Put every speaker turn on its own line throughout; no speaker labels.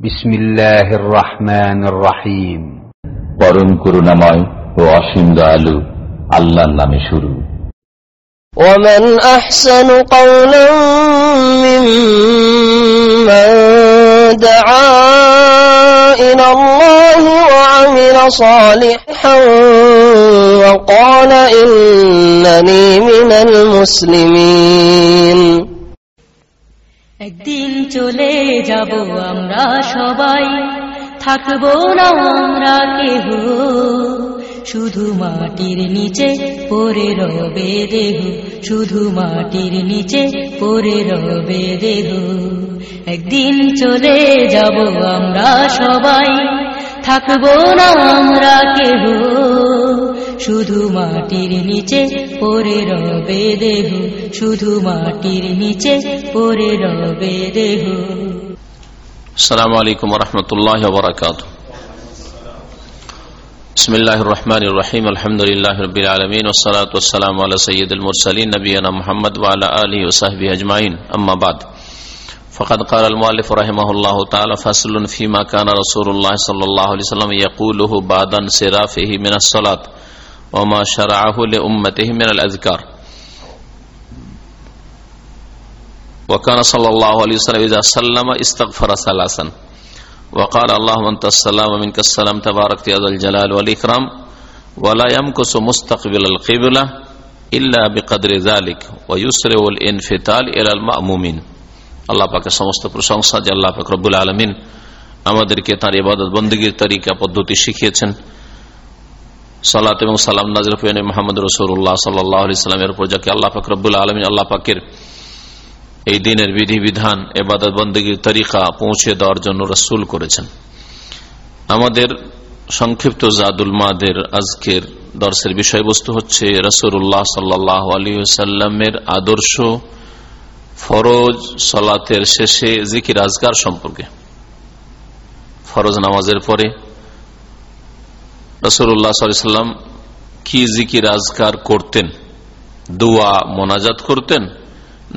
بسم الله الرحمن الرحيم
পরম করুণাময় ও অসীম দয়ালু আল্লাহর নামে শুরু
ومن أحسن قولا ممن دعا إلى الله وعمل صالحا وقال إنني من المسلمين
একদিন চলে যাব আমরা সবাই। থাকব না আমরা কেহ। শুধু মাটির নিচে পরে রবে দেহ। শুধু মাটির নিচে পরে রবে দেহ। একদিন চলে যাব আমরা সবাই। থাকব না আমরা কেহ। শুধু মাটির নিচে পরে রবে দেহ শুধু মাটির নিচে পরে রবে দেহ
السلام عليكم ورحمة الله وبركاته بسم الله الرحمن الرحيم الحمد لله رب العالمين والصلاة والسلام على سيد المرسلين نبينا محمد وعلى آله وصحبه أجمعين أما بعد فقد قال المؤلف رحمه الله تعالى فصل فيما كان رسول الله صلى الله عليه وسلم يقوله بعد انصرافه من الصلاة وما شرعه لأمته من الأذكار وكان صلى الله عليه وسلم إذا سلم استغفر ثلاثا وقال اللهم أنت السلام منك السلام تبارك يا ذا الجلال والإكرام ولا يمكس مستقبل القبلة إلا بقدر ذلك ويسرع الانفتال إلى المأمومين আল্লাহ পাকে সমস্ত প্রশংসা যে আল্লাহ পাক রব্বুল আলমিন আমাদেরকে তার ইবাদত বন্দীগীর তরিকা পদ্ধতি শিখিয়েছেন সালাত এবং সালাম নাজির হুয়েন মোহাম্মদ রসুল্লাহ সাল্লাহ আলি সাল্লামের উপর যাকে আল্লাহ পাক রব্বুল আলমিন আল্লাহ পাকের এই দিনের বিধি, বিধান এবাদত বন্দীগীর তরিকা পৌঁছে দেওয়ার জন্য রসুল করেছেন। আমাদের সংক্ষিপ্ত জাদুল মাদের আজকের দর্শের বিষয়বস্তু হচ্ছে রসুল্লাহ সাল্লাহ আলী সাল্লামের আদর্শ ফরজ সলাতের শেষে জিকির আজগার সম্পর্কে। ফরজ নামাজের পরে রসুল্লাহ সাল্লাম কি জিকির আজগার করতেন? দুয়া, মোনাজাত করতেন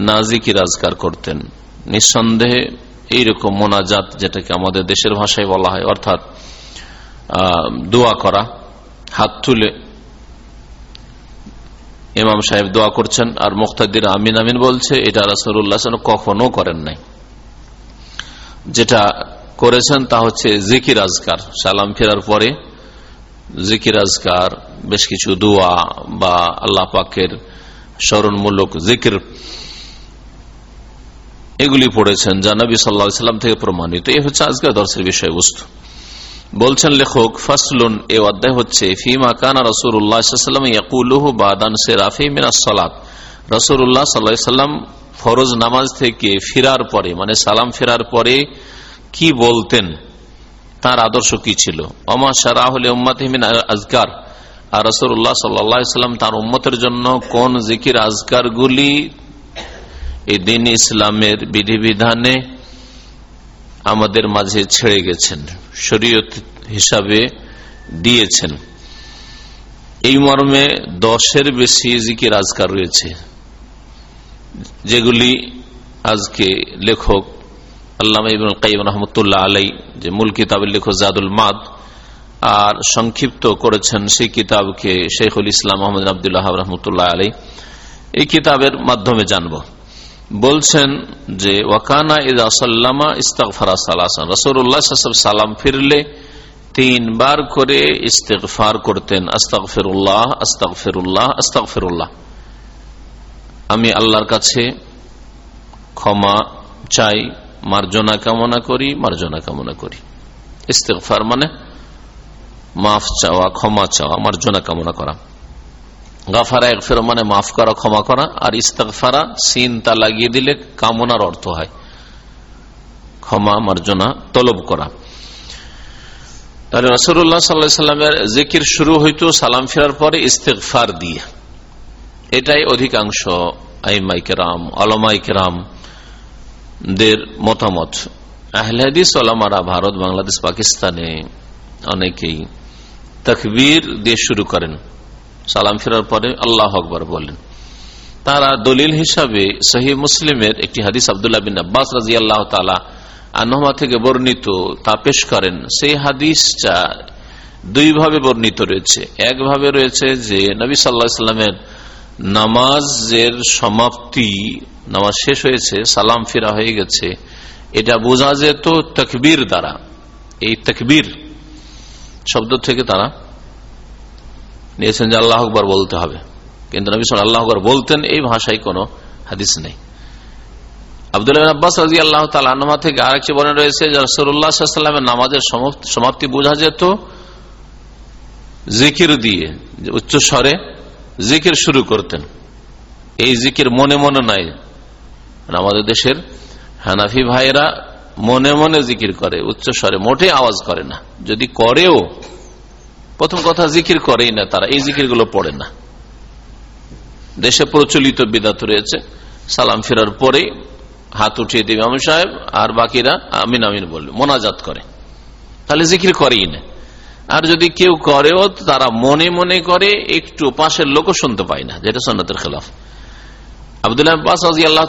না জিকির আজগার করতেন? নিঃসন্দেহে এইরকম মোনাজাত যেটাকে আমাদের দেশের ভাষায় বলা হয়, অর্থাৎ দোয়া করা, হাত তুলে ইমাম সাহেব দোয়া করছেন আর মুক্তাদির আমিন আমিন বলছে, এটা রাসুল্লাহ কখনো করেন নাই। যেটা করেছেন তা হচ্ছে জিকির আজকার, সালাম ফেরার পরে জিকির, আজকার, বেশ কিছু দোয়া বা আল্লাহ পাকের স্মরণমূলক জিকির এগুলি পড়েছেন যা নবী সাল্লা সাল্লাম থেকে প্রমাণিত। এই হচ্ছে আজকের দর্শের বিষয়বস্তু। বলছেন লেখক, ফাসলুন, এ অধ্যায় হচ্ছে, ফিমা কানা রসুল্লাহাম ইয়াকুলুহ বাদান সেরাফি মিনা সালাত। রসুল্লাহ সাল্লাম ফরজ নামাজ থেকে ফিরার পরে মানে সালাম ফেরার পরে কি বলতেন? তার আদর্শ কি ছিল? অমা সারাহ উম্মাত আজকার। আর রসুল্লাহ সাল্লাম তার উম্মতের জন্য কোন জিকির আজকার গুলি এই দিন ইসলামের বিধিবিধানে আমাদের মাঝে ছেড়ে গেছেন, শরীয়ত হিসাবে দিয়েছেন। এই মর্মে দশের বেশি জিকির আজকার রয়েছে, যেগুলি আজকে লেখক আর সংক্ষিপ্ত করেছেন সেই কিতাবকে শেখুল ইসলাম মোহাম্মদ আবদুল্লাহ রহমতুল্লাহ আলাই এই কিতাবের মাধ্যমে জানব। বলছেন যে, ওয়াকানা ইদা সাল্লামা ইস্তাকফারা সালাসান। রসুল্লাহ সালাম ফিরলে তিনবার করে ইস্তেকফার করতেন আস্তাক ফেরুল্লাহ আস্তাক ফেরুল্লাহ আস্তাক ফেরুল্লাহ আমি আল্লাহর কাছে ক্ষমা চাই মার্জনা কামনা করি, মার্জনা কামনা করি। ইস্তেকফার মানে মাফ চাওয়া, ক্ষমা চাওয়া, মার্জনা কামনা করা। গাফারা একফের মানে মাফ করা, ক্ষমা করা। আর ইস্তাকফারা সিন তা লাগিয়ে দিলে কামনার অর্থ হয়। ক্ষমা, মার্জনা, তলব করা। তাহলে রসুল্লাহ সাল্লা সাল্লামের জিকির শুরু হইতো সালাম ফেরার পরে ইস্তেকফার দিয়ে। এটাই অধিকাংশ আইমাইকেরাম আলমাইকেরাম দের মতামত। আহলাদিস আলমারা ভারত, বাংলাদেশ, পাকিস্তানে অনেকেই তকবীর দিয়ে শুরু করেন। সালাম ফেরার পরে আল্লাহ আকবর বলেন। তারা দলিল হিসাবে সহি মুসলিমের একটি হাদিস আবদুল্লাহ বিন আব্বাস রাজি আল্লাহ তালা আনহমা থেকে বর্ণিত, তা পেশ করেন। সেই হাদিসটা দুইভাবে বর্ণিত রয়েছে। একভাবে রয়েছে যে নবী সাল্লা সাল্লামের নামাজের সমাপ্তি, নামাজ শেষ হয়েছে, সালাম ফিরা হয়ে গেছে। এটা বোঝা যেত তকবীর দ্বারা। এই তকবীর শব্দ থেকে তারা নিয়েছেন যে আল্লাহ আকবর বলতে হবে। কিন্তু নবী সাল আল্লাহ আকবর বলতেন, এই ভাষায় কোনো হাদিস নেই। আব্দুল আব্বাস রাজি আল্লাহ তালা থেকে আরেকটি বর্ণনা রয়েছে রসুল্লাহামের নামাজের সমাপ্তি বোঝা যেত জিকির দিয়ে উচ্চ স্বরে জিকির শুরু করতেন। এই জিকির মনে মনে নাই। আমাদের দেশের হানাফি ভাইরা মনে মনে জিকির করে, উচ্চ স্বরে, মোটে আওয়াজ করে না। যদি করেও, প্রথম কথা জিকির করেই না তারা, এই জিকিরগুলো পড়ে না। দেশে প্রচলিত বিদাত রয়েছে। সালাম ফেরার পরে হাত উঠিয়ে দেবে আমি সাহেব, আর বাকিরা আমিন আমিন বলবে, মোনাজাত করে। তাহলে জিকির করেই না। আর যদি কেউ করেও তারা মনে মনে করে, একটু পাশের লোকও শুনতে পায় না, যেটা সন্ন্যতের খেলাফ। আবদুল্লাহ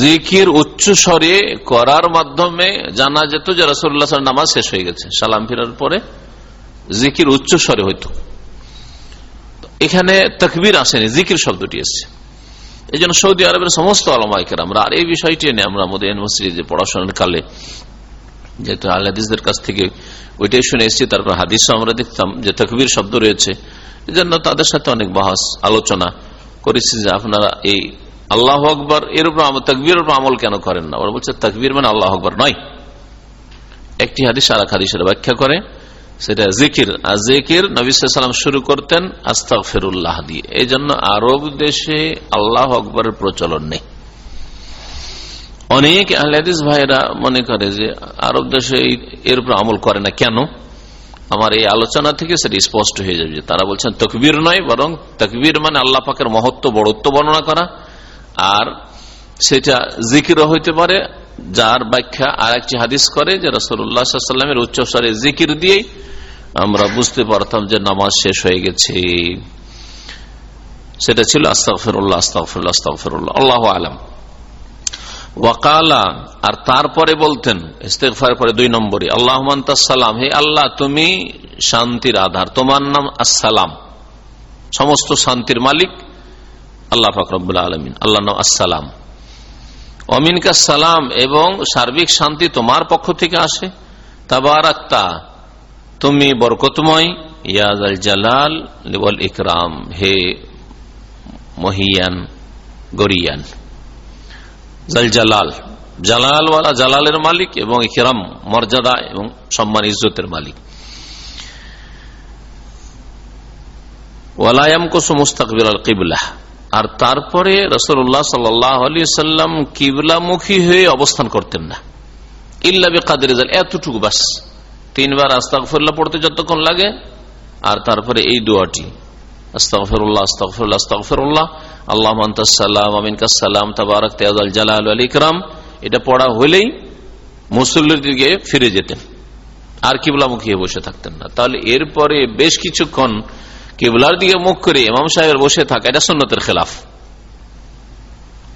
জিকির উচ্চ স্বরে করার মাধ্যমে জানা যেত যে রসুল্লাহ নামাজ শেষ হয়ে গেছে, সালাম ফিরার পরে জিকির উচ্চ স্বরে হইত। এখানে তকবির আসেনি, জিকির শব্দটি এসছে। এই জন্য সৌদি আরবের সমস্ত আলমাইকের আমরা আর এই বিষয়টি এনে আমরা আমাদের ইউনিভার্সিটি পড়াশোনার কালে যেহেতু আল্লাদিসদের কাছ থেকে ওইটাই শুনে এসেছি, তারপর হাদিসও আমরা দেখতাম যে তকবির শব্দ রয়েছে। এই জন্য তাদের সাথে অনেক বাহাস, আলোচনা করেছি যে আপনারা এই আল্লাহ আকবর, এর উপর তকবির উপর আমল কেন করেন না? ওরা বলছে, তকবির মানে আল্লাহ আকবর নয়। একটি হাদিস আর এক হাদিসের ব্যাখ্যা করে। সেটা জিকির। আর জিকির নবিসাম শুরু করতেন আস্তাক ফেরুল্লাহ দিয়ে। এই জন্য আরব দেশে আল্লাহ আকবরের প্রচলন নেই। অনেক আহলাদিস ভাইরা মনে করে যে আরব দেশে এর উপর আমল করে না কেন? আমার এই আলোচনা থেকে সেটা স্পষ্ট হয়ে যাবে তারা বলছেন তকবির নয়, বরং তকবির মানে আল্লাহ পাকের মহত্ব, বড়ত্ব বর্ণনা করা। আর সেটা জিকিরও হইতে পারে, যার ব্যাখ্যা আর একটি হাদিস করে যে রসুল্লাহামের উচ্চস্বরে জিকির দিয়েই আমরা বুঝতে পারতাম যে নামাজ শেষ হয়ে গেছে। সেটা ছিল আস্তাফিরুল্লাহ আস্তাফিরুল্লাহ আস্তাফিরুল্লাহ আল্লাহ আলম। ওয়াকালা, আর তারপরে বলতেন ইস্তেফার পরে দুই নম্বরে আল্লাহ সালাম, হে আল্লাহ, তুমি শান্তির আধার, তোমার নাম আসসালাম। সমস্ত শান্তির মালিক আল্লাহ ফাকরবুল্লা আলমিন আল্লাহ নাম আসসালাম। অমিনকা সালাম, এবং সার্বিক শান্তি তোমার পক্ষ থেকে আসে। তাবারাক্তা তুমি বরকতময় ইয়াজ আল জালাল লিবল ইকরাম, হে মহিয়ান, গরিয়ান। জাল জালাল, জালালওয়ালা জালালের মালিক এবং ইকরাম, মর্যাদা এবং সম্মান ইজ্জতের মালিক। ওয়ালায়াম কোসু মুস্তাকবিল আল কিবলাহ আর তারপরে রসুল্লাহ সাল্লাম কিবলামুখী হয়ে অবস্থান করতেন না। ইল্লাবি কাদের এতটুকু বাস। তিনবার আস্তাকফিরুল্লাহ পড়তে যতক্ষণ লাগে, আর তারপরে এই দোয়াটি। আস্তাকফিরুল্লাহ আস্তাকফিরুল্লাহ আস্তাকফিরুল্লাহ আল্লাহ সাল্লাম আমিন কাসালাম তাবারক তেয়াল জালাল আল ইকরাম। এটা পড়া হলেই মুসল্লির দিকে ফিরে যেতেন। আর কিবলামুখী হয়ে বসে থাকতেন না। তাহলে এরপরে বেশ কিছুক্ষণ কেবলার দিকে মুখ করে ইমাম সাহেবের বসে থাকা, এটা সন্ন্যতের খেলাফ।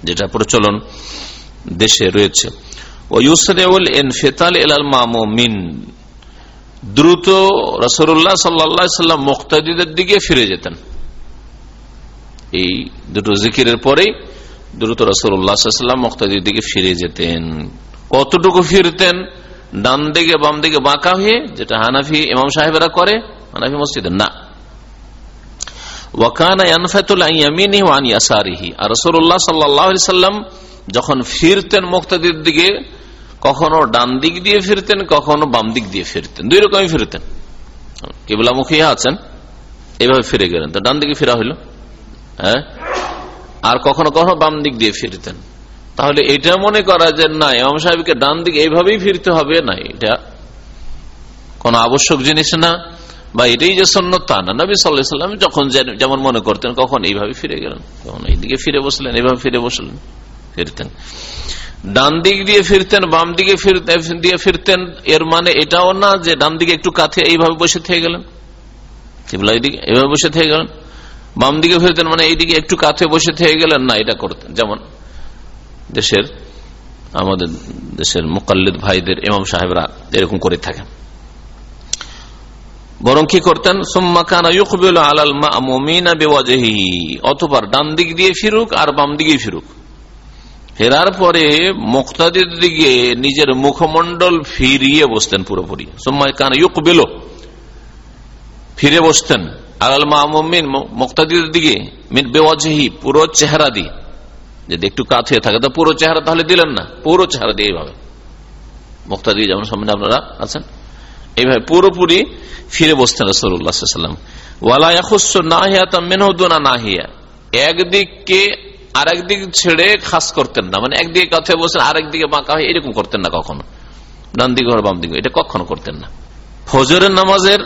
যেটা প্রচলন দেশে রয়েছে। ও ইউসরেউল এনফেতাল এলাল মামিন দ্রুত রসরুল্লাহ সাল্লাম মুক্তাদিদের দিকে ফিরে যেতেন। এই দুটো জিকিরের পরেই দ্রুত রসুল্লাহাম মুক্তাদির দিকে ফিরে যেতেন। কতটুকু ফিরতেন? ডান দিকে, বাম দিকে বাঁকা হয়ে, যেটা হানাফি ইমাম সাহেবেরা করে, হানাফি মসজিদের না। আর রসুল্লাহ সাল্লাম যখন ফিরতেন মুক্তাদির দিকে কখনো ডান দিক দিয়ে ফিরতেন, কখনো বাম দিক দিয়ে ফিরতেন। দুই রকমই ফিরতেন। কেবলামুখী আছেন, এভাবে ফিরে গেলেন। তো ডান দিকে ফিরা হইল। হ্যাঁ? আর কখনো কখনো বাম দিক দিয়ে ফিরতেন। তাহলে এটা মনে করা যে না, ইমাম সাহেবকে ডান দিকে এইভাবেই ফিরতে হবে? না, এটা কোন আবশ্যক জিনিস না। বা এটাই যে সন্ন্য তা না। নবী সাল্লাম যখন যেমন মনে করতেন, কখন এইভাবে ফিরে গেলেন? কখন এইদিকে ফিরে বসলেন এইভাবে ফিরে বসলেন, ফিরতেন। ডান দিক দিয়ে ফিরতেন, বাম দিকে দিয়ে ফিরতেন, এর মানে এটাও না যে ডান দিকে একটু কাছে এইভাবে বসে থেকে গেলেন। এইভাবে বসে থেকে গেলেন। বাম দিকে ফিরতেন মানে এইদিকে একটু কাছে বসে থেকে গেলেন, না, এটা করতেন। যেমন দেশের, আমাদের দেশের মোকাল্লিদ ভাইদের, ইমাম সাহেবরা এরকম করে থাকেন। বরং কি করতেন? অতবার ডান দিক দিয়ে ফিরুক আর বাম দিকে ফিরুক। ফেরার পরে মুক্তাদের দিকে নিজের মুখমন্ডল ফিরিয়ে বসতেন পুরোপুরি। সোম্মা কান ইউক বেলো ফিরে বসতেন। আলাল মামিন মুক্তাদির দিকে, মিন বেওয়াজহি, পুরো চেহারা দিয়ে। যদি একটু কাত হয়ে থাকে, তো পুরো চেহারা তাহলে দিলেন না। পুরো চেহারা দিয়ে এইভাবে। মুক্তাদি যেমন সামনে আপনারা আছেন, এইভাবে পুরোপুরি ফিরে বসতেন রসুল্লাহাম নাহিয়া। একদিককে আরেক দিক ছেড়ে খাস করতেন না। মানে একদিকে কাছে বসেন, আরেক দিকে বাঁকা হয়ে এরকম করতেন না কখনো। ডান দিকে বাম দিকে এটা কখনো করতেন না। ফজরের নামাজের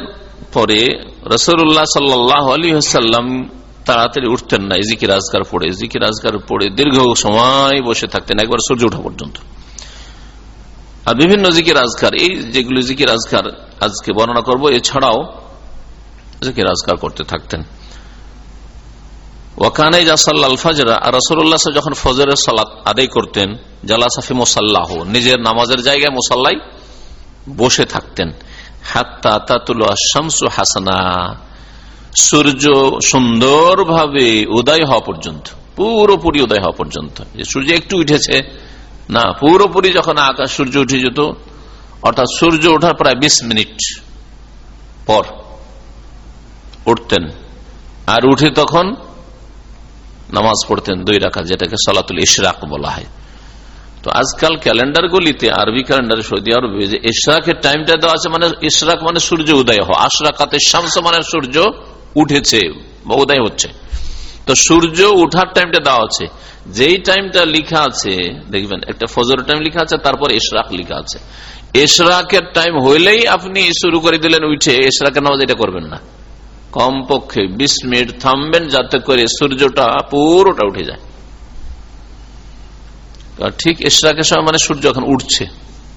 পরে রসুল্লাহ সাল্লাহ আলী সাল্লাম তাড়াতাড়ি উঠতেন না জিকির রাজগার পড়ে। জিকির রাজগার পড়ে দীর্ঘ সময় বসে থাকতেন, একবার সূর্য ওঠা পর্যন্ত। আর বিভিন্ন জিকির আজকার, এই যেগুলো জিকির আজকার আজকে বর্ণনা করব, এছাড়াও জিকির আজকার করতে থাকতেন। ওয়াকানে জাসাল্লাল ফাজরা আর যখন ফজরের সালাত আদায় করতেন জালাসাফি মোসাল্লাহ, নিজের নামাজের জায়গায় মোসাল্লাই বসে থাকতেন। হাত্তা তাতুল শামসু হাসানা, সূর্য সুন্দরভাবে উদয় হওয়া পর্যন্ত, পুরোপুরি উদয় হওয়া পর্যন্ত। যে সূর্য একটু উঠেছে, না, পুরোপুরি যখন আকাশ, সূর্য উঠে যেত, অর্থাৎ সূর্য ওঠার প্রায় বিশ মিনিট পর উঠতেন। আর উঠে তখন নামাজ পড়তেন দুই রাখা যেটাকে সলাতুল ইশরাক বলা হয়। তো আজকাল ক্যালেন্ডার গুলিতে, আরবি ক্যালেন্ডার, সৌদি আরবে, যে ইশরাকের টাইমটা দেওয়া আছে মানে ইশরাক মানে সূর্য উদয় হওয়া, আশরাকাতে শামস মানে সূর্য উঠেছে উদয় হচ্ছে। তো সূর্য উঠার টাইমটা দেওয়া আছে। যেই টাইমটা লিখা আছে, দেখবেন, একটা ফজর টাইম লিখা আছে, তারপর ইশরাক লিখা আছে। ইশরাকের টাইম হইলেই আপনি শুরু করে দিলেন উঠে, ইশরাকের নামাজ এটা করবেন না। কমপক্ষে বিশ মিনিট থামবেন যাতে করে সূর্যটা পুরোটা উঠে যায়। ঠিক ইশরাকের সময় মানে সূর্য এখন উঠছে,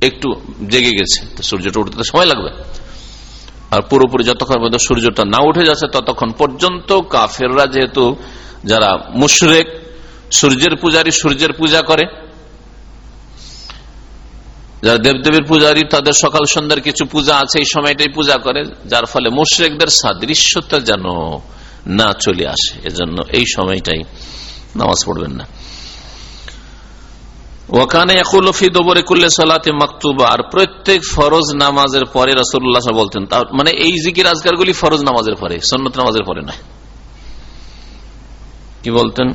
একটু জেগে গেছে সূর্যটা উঠতে সময় লাগবে। আর পুরোপুরি যতক্ষণ পর্যন্ত সূর্যটা না উঠে যাচ্ছে ততক্ষণ পর্যন্ত কাফেররা যেহেতু যারা মুশরেক, সূর্যের পূজারী সূর্যের পূজা করে যারা দেবদেবীর পূজারী, তাদের সকাল সন্ধ্যার কিছু পূজা আছে, এই সময়টাই পূজা করে, যার ফলে মুশরেকদের সাদৃশ্যতা যেন না চলে আসে। এজন্য এই সময়টাই নামাজ পড়বেন না। ওখানে একুলফি দোবরে কুল্লে সালাতে মাকতুবা। আর প্রত্যেক ফরজ নামাজের পরে রসুল্লাহ বলতেন মানে এই জিকির আজকারগুলি ফরজ নামাজের পরে, সন্নত নামাজের পরে নয়। কি বলতেন?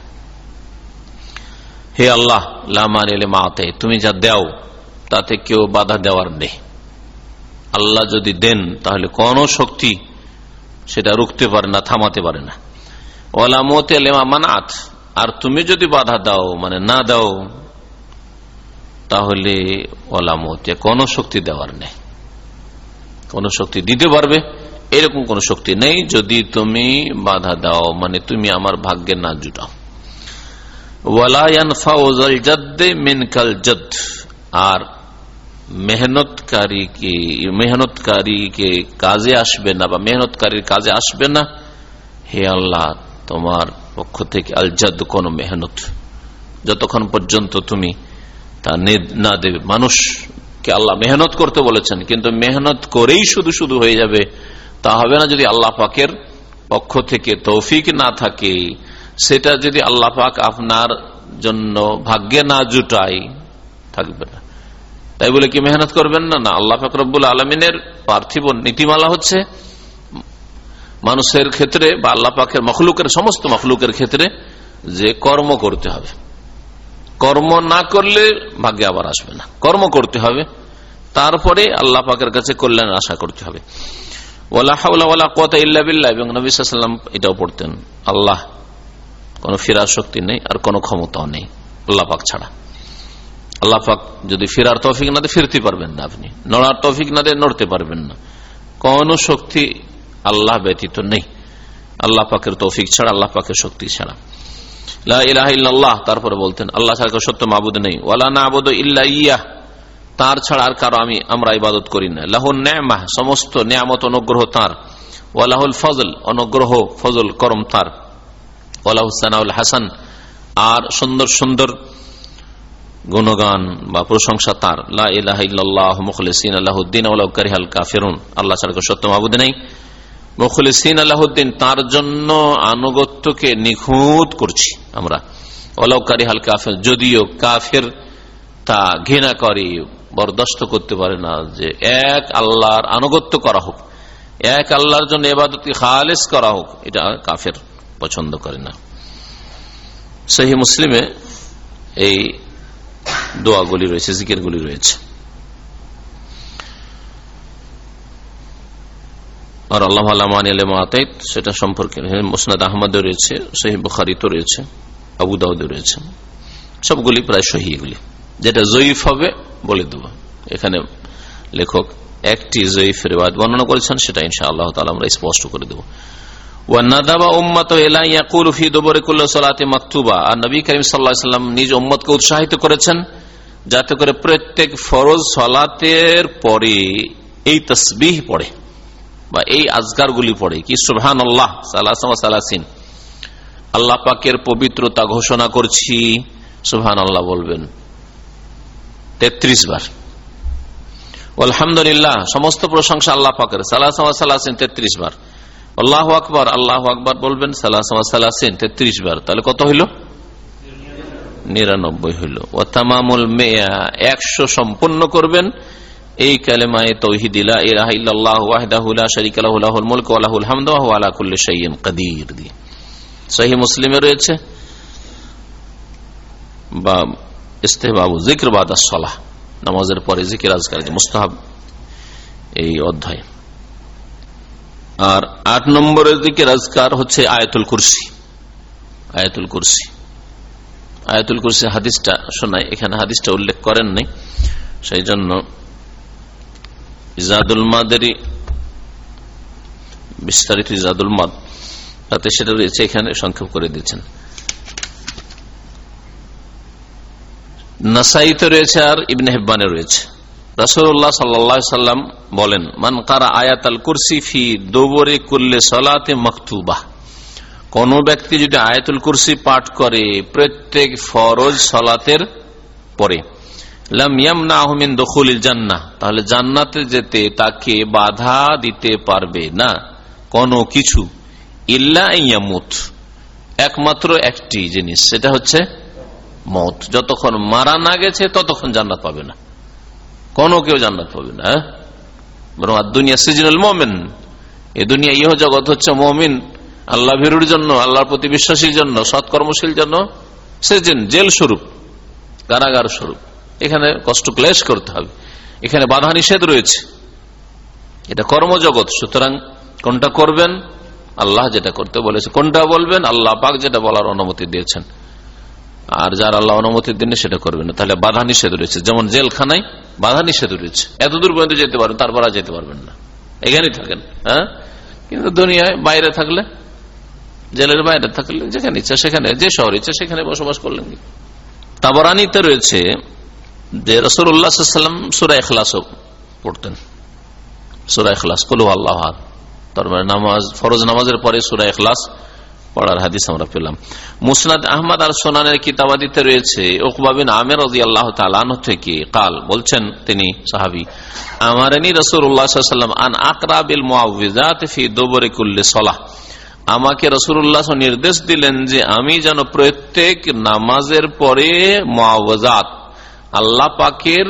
হে আল্লাহ মাতে, তুমি যা দেও, তাতে কেউ বাধা দেওয়ার নেই। আল্লাহ যদি দেন, তাহলে কোন শক্তি সেটা রুখতে পারে না, থামাতে পারে না। ওলা মতে লেমা মানাত, আর তুমি যদি বাধা দাও মানে না দাও, তাহলে ওলামতে কোন শক্তি দেওয়ার নেই। কোন শক্তি দিতে পারবে, এরকম কোন শক্তি নেই, যদি তুমি বাধা দাও মানে তুমি আমার ভাগ্যে না জুটাও। আর মেহনতকারীকে মেহনতকারীকে কাজে আসবে না বা মেহনতকারীর কাজে আসবে না, হে আল্লাহ, তোমার পক্ষ থেকে আলজাদ কোন মেহনত। যতক্ষণ পর্যন্ত তুমি তা না দেবে। মানুষকে আল্লাহ মেহনত করতে বলেছেন, কিন্তু মেহনত করেই শুধু শুধু হয়ে যাবে। তা হবে না যদি আল্লাহ পাকের পক্ষ থেকে তৌফিক না থাকে সেটা যদি আল্লাহ পাক আপনার জন্য ভাগ্যে না জুটাই, থাকবে না। তাই বলে কি মেহনত করবেন না? না, আল্লাহ পাক রব্বুল আলমিনের পার্থিব নীতিমালা হচ্ছে, মানুষের ক্ষেত্রে বা আল্লাহ পাকের মখলুকের, সমস্ত মখলুকের ক্ষেত্রে যে কর্ম করতে হবে। কর্ম না করলে ভাগ্যে আবার আসবে না। কর্ম করতে হবে, তারপরে আল্লাহ পাকের কাছে কল্যাণ আশা করতে হবে। ওলা হাউলা ওলা কত ইল্লা বিল্লাহ, এবং নবীলাম এটাও পড়তেন, আল্লাহ কোন ফিরার শক্তি নেই আর কোন ক্ষমতাও নেই, আল্লাহ পাক ছাড়া। আল্লাহ পাক যদি ফেরার তৌফিক না দিয়ে ফিরতে পারবেন না আপনি। নড়ার তৌফিক না দিয়ে, নড়তে পারবেন না। কোন শক্তি আল্লাহ ব্যতীত নেই। আল্লাহ পাকের তৌফিক ছাড়া, আল্লাহ পাকের শক্তি ছাড়া। ইল্লাহ তারপরে বলতেন, আল্লাহ ছাড়া সত্য মাবুদ নেই। ওয়ালা না আবুদ ইল্লা ইয়াহ তার ছাড়া আর কারও আমি, আমরা ইবাদত করি না। লাহুল ন্যামাহ সমস্ত নিয়ামত অনুগ্রহ তার। ওয়ালাহুল ফজল, অনুগ্রহ, ফজল, করম তার। ওয়ালাহুসানাউল হাসান, আর সুন্দর সুন্দর গুণগান বা প্রশংসা তার। মুখলিসিন আল্লাহদ্দিন কারিহাল কাফেরুন। আল্লাহ ছাড়া সত্য মাবুদ নেই। মুখলিসিন আল্লাহদ্দিন তার জন্য আনুগত্যকে নিখুঁত করছি আমরা। ওলাউ কারিহাল কাফের, যদিও কাফের তা ঘৃণা করে, বরদাস্ত করতে পারে না যে এক আল্লাহর আনুগত্য করা হোক, এক আল্লাহর জন্য এবাদত খালেস করা হোক, এটা কাফের। পছন্দ করে না। সহি মুসলিমে এই দোয়াগুলি রয়েছে, জিকেরগুলি রয়েছে। আর আল্লাহ আলমান সেটা সম্পর্কে মোসনাদ আহমদ রয়েছে, সহি বুখারিত রয়েছে, আবু দাউদ রয়েছে। সবগুলি প্রায় সহিগুলি যেটা জয়ীফ হবে বলে দেব। এখানে লেখক একটি জয়ীফ রেওয়াজ বর্ণনা করেছেন, সেটা ইনশা আল্লাহ তালা আমরা স্পষ্ট করে দেবো। উৎসাহিত করেছেন, যাতে করে প্রত্যেক ফরজ সলাতের পরে এই তসবিহ পড়ে বা এই আজগার গুলি পড়ে কি সুহান আল্লাহ সালাসিন। আল্লাহ পাকের পবিত্রতা ঘোষণা করছি সুহান আল্লাহ বলবেন। তেত্রিশ বার। আলহামদুলিল্লাহ সমস্ত প্রশংসা আল্লাহ পাকের সালাসিন তেত্রিশ বার। আল্লাহ আকবর আল্লাহ আকবর বলবেন সালাসিন, তেত্রিশ বার। তাহলে কত হইল? নিরানব্বই হইল। ও তামামুল মেয়া, একশো সম্পূর্ণ করবেন। এই কালেমায় তৌহিদিল্লাহ ইরাহ ওয়াহদাহুল্লাহ শরিক আলাহুল মুলক আলাহুল হামদ আলা কুল্লি শাইয়িন কাদির। দিয়ে সহি মুসলিমে রয়েছে। বা ইস্তেহবাবু জিক্র বাদা সলাহ, নামাজের পরে জিকির আজকার মুস্তাহাব, এই অধ্যায়। আর আট নম্বরের দিকে রাজকার হচ্ছে আয়াতুল কুরসি। আয়াতুল কুরসি। আয়াতুল কুরসি হাদিসটা শোনায় এখানে হাদিসটা উল্লেখ করেন নাই। সেই জন্য ইজাদুল মাদেরই বিস্তারিত ইজাদুল মাদ, তাতে সেটা রয়েছে এখানে সংক্ষেপ করে দিচ্ছেন। নাসাইতে রয়েছে আর ইবনে হেব্বানে রয়েছে। রসুল্লাহ সাল্লাম বলেন, মান কারা আয়াত আল কুরসি ফি দোবরে করলে সলাতে মকতুবা? কোন ব্যক্তি যদি আয়াতুল কুরসি পাঠ করে প্রত্যেক ফরজ সলাতের পরে জান্না তাহলে জান্নাতে যেতে তাকে বাধা দিতে পারবে না। কোনো কিছু ইল্লামুত একমাত্র একটি জিনিস, সেটা হচ্ছে মত যতক্ষণ মারা না গেছে, ততক্ষণ জান্নাত পাবে না। কোনো কেউ জান্নাত পাবে না হ্যাঁ? বরং দুনিয়া সিজনুল মোমেন। এ দুনিয়া ইহ জগৎ হচ্ছে মমিন। আল্লাহ ভীরুর জন্য, আল্লাহর প্রতি বিশ্বাসীর জন্য, সৎকর্মশীল জন্য সেদিন জেল স্বরূপ, কারাগার স্বরূপ। এখানে কষ্ট ক্লেশ করতে হবে। এখানে বাধা নিষেধ রয়েছে। এটা কর্মজগৎ। সুতরাং কোনটা করবেন? আল্লাহ যেটা করতে বলেছে। কোনটা বলবেন? আল্লাহ পাক যেটা বলার অনুমতি দিয়েছেন। আর যার আল্লাহ অনুমতি দিনে সেটা করবেন না। তাহলে বাধা নিষেধ রয়েছে। যেমন জেলখানায় বাধা নিষেধ রয়েছে। এত দূর পর্যন্ত যেতে পারবেন, তারপর আর যেতে পারবেন না। এখানেই থাকেন হ্যাঁ? কিন্তু দুনিয়ায় বাইরে থাকলে, জেলের বাইরে থাকলে যেখানে ইচ্ছা সেখানে, যে শহর ইচ্ছা সেখানে বসবাস করলেন তাবরানিতে রয়েছে যে রসুল্লাহাম সুরা এখলাস পড়তেন। সুরা এখলাস কলু আল্লাহ তার মানে নামাজ, ফরজ নামাজের পরে সুরা এখলাস পড়ার হাদিস আমরা পেলাম। মুসনাদ আহমদ আর সোনানের কিতাবাদিতে রয়েছে ওকবাবিন আমের আল্লাহ তালান থেকে কাল বলছেন তিনি, সাহাবি, আমারানি রসুল্লাহাম আন আকরাবিল ফি দুবরি কুল্লি সলাহ। আমাকে রসুল্লাহ নির্দেশ দিলেন যে আমি যেন প্রত্যেক নামাজের পরে মুআওয়াজাত আল্লাহ পাকের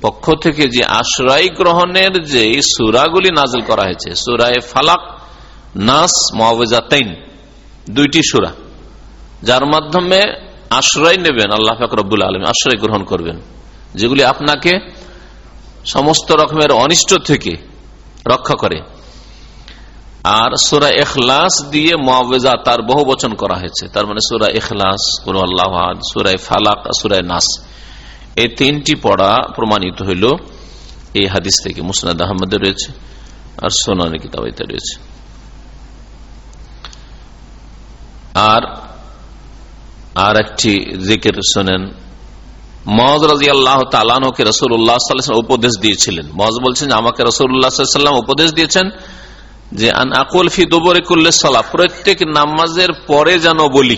পক্ষ থেকে যে আশ্রয় গ্রহণের যে সুরাগুলি নাজিল করা হয়েছে, সুরায় ফালাক নাস মুআওয়াজাতাইন দুইটি সুরা, যার মাধ্যমে আশ্রয় নেবেন আল্লাহ ফাকরবুল আলম আশ্রয় গ্রহণ করবেন, যেগুলি আপনাকে সমস্ত রকমের অনিষ্ট থেকে রক্ষা করে। আর সুরা এখলাস দিয়ে মোয়াবেজা তার বহু বচন করা হয়েছে, তার মানে সুরা এখলাস কোন আল্লাহ সুরায় ফালাক সুরায় নাস, এই তিনটি পড়া প্রমাণিত হইল এই হাদিস থেকে, মুসনাদ আহমদে রয়েছে আর সোনানি কিতাবাইতে রয়েছে। আর আর একটি জিকের শোনেন। মজ রাজি আল্লাহ তালানকে রসুল্লাহ উপদেশ দিয়েছিলেন। মজ বলছেন, আমাকে রসুল্লাহাম উপদেশ দিয়েছেন যে, আন আকুল ফি দুবরে করলে প্রত্যেক নামাজের পরে যেন বলি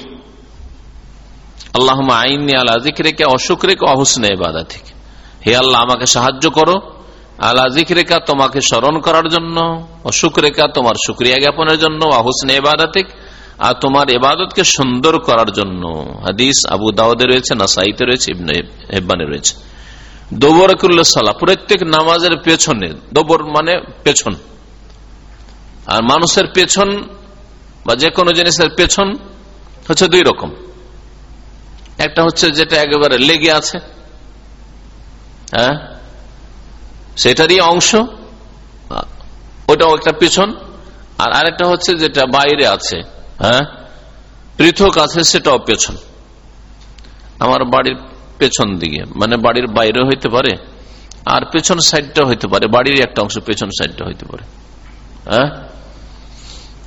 আল্লাহ আইনি আল্লাহ জিক্রেকে অসুখ রেখে অহুসনে বাধা থেকে হে আল্লাহ, আমাকে সাহায্য করো। আল্লাহ জিক্রেকা তোমাকে স্মরণ করার জন্য অসুখ রেখা তোমার সুক্রিয়া জ্ঞাপনের জন্য অহুসনে বাধা থেকে আর তোমার এবাদতকে সুন্দর করার জন্য। হাদিস আবু দাউদে রয়েছে, নাসাইতে রয়েছে হেব্বানে রয়েছে। দোবরকুল্লা সালা প্রত্যেক নামাজের পেছনে, দোবর মানে পেছন। আর মানুষের পেছন বা যে কোনো জিনিসের পেছন হচ্ছে দুই রকম। একটা হচ্ছে যেটা একেবারে লেগে আছে হ্যাঁ? সেটারই অংশ, ওটাও একটা পেছন। আর আরেকটা হচ্ছে যেটা বাইরে আছে। হ্যাঁ? পৃথক আছে সেটাও পেছন আমার বাড়ির পেছন দিকে মানে বাড়ির বাইরে হইতে পারে, আর পেছন সাইডটা হইতে পারে বাড়ির একটা অংশ পেছন সাইডটা হইতে পারে। হ্যাঁ?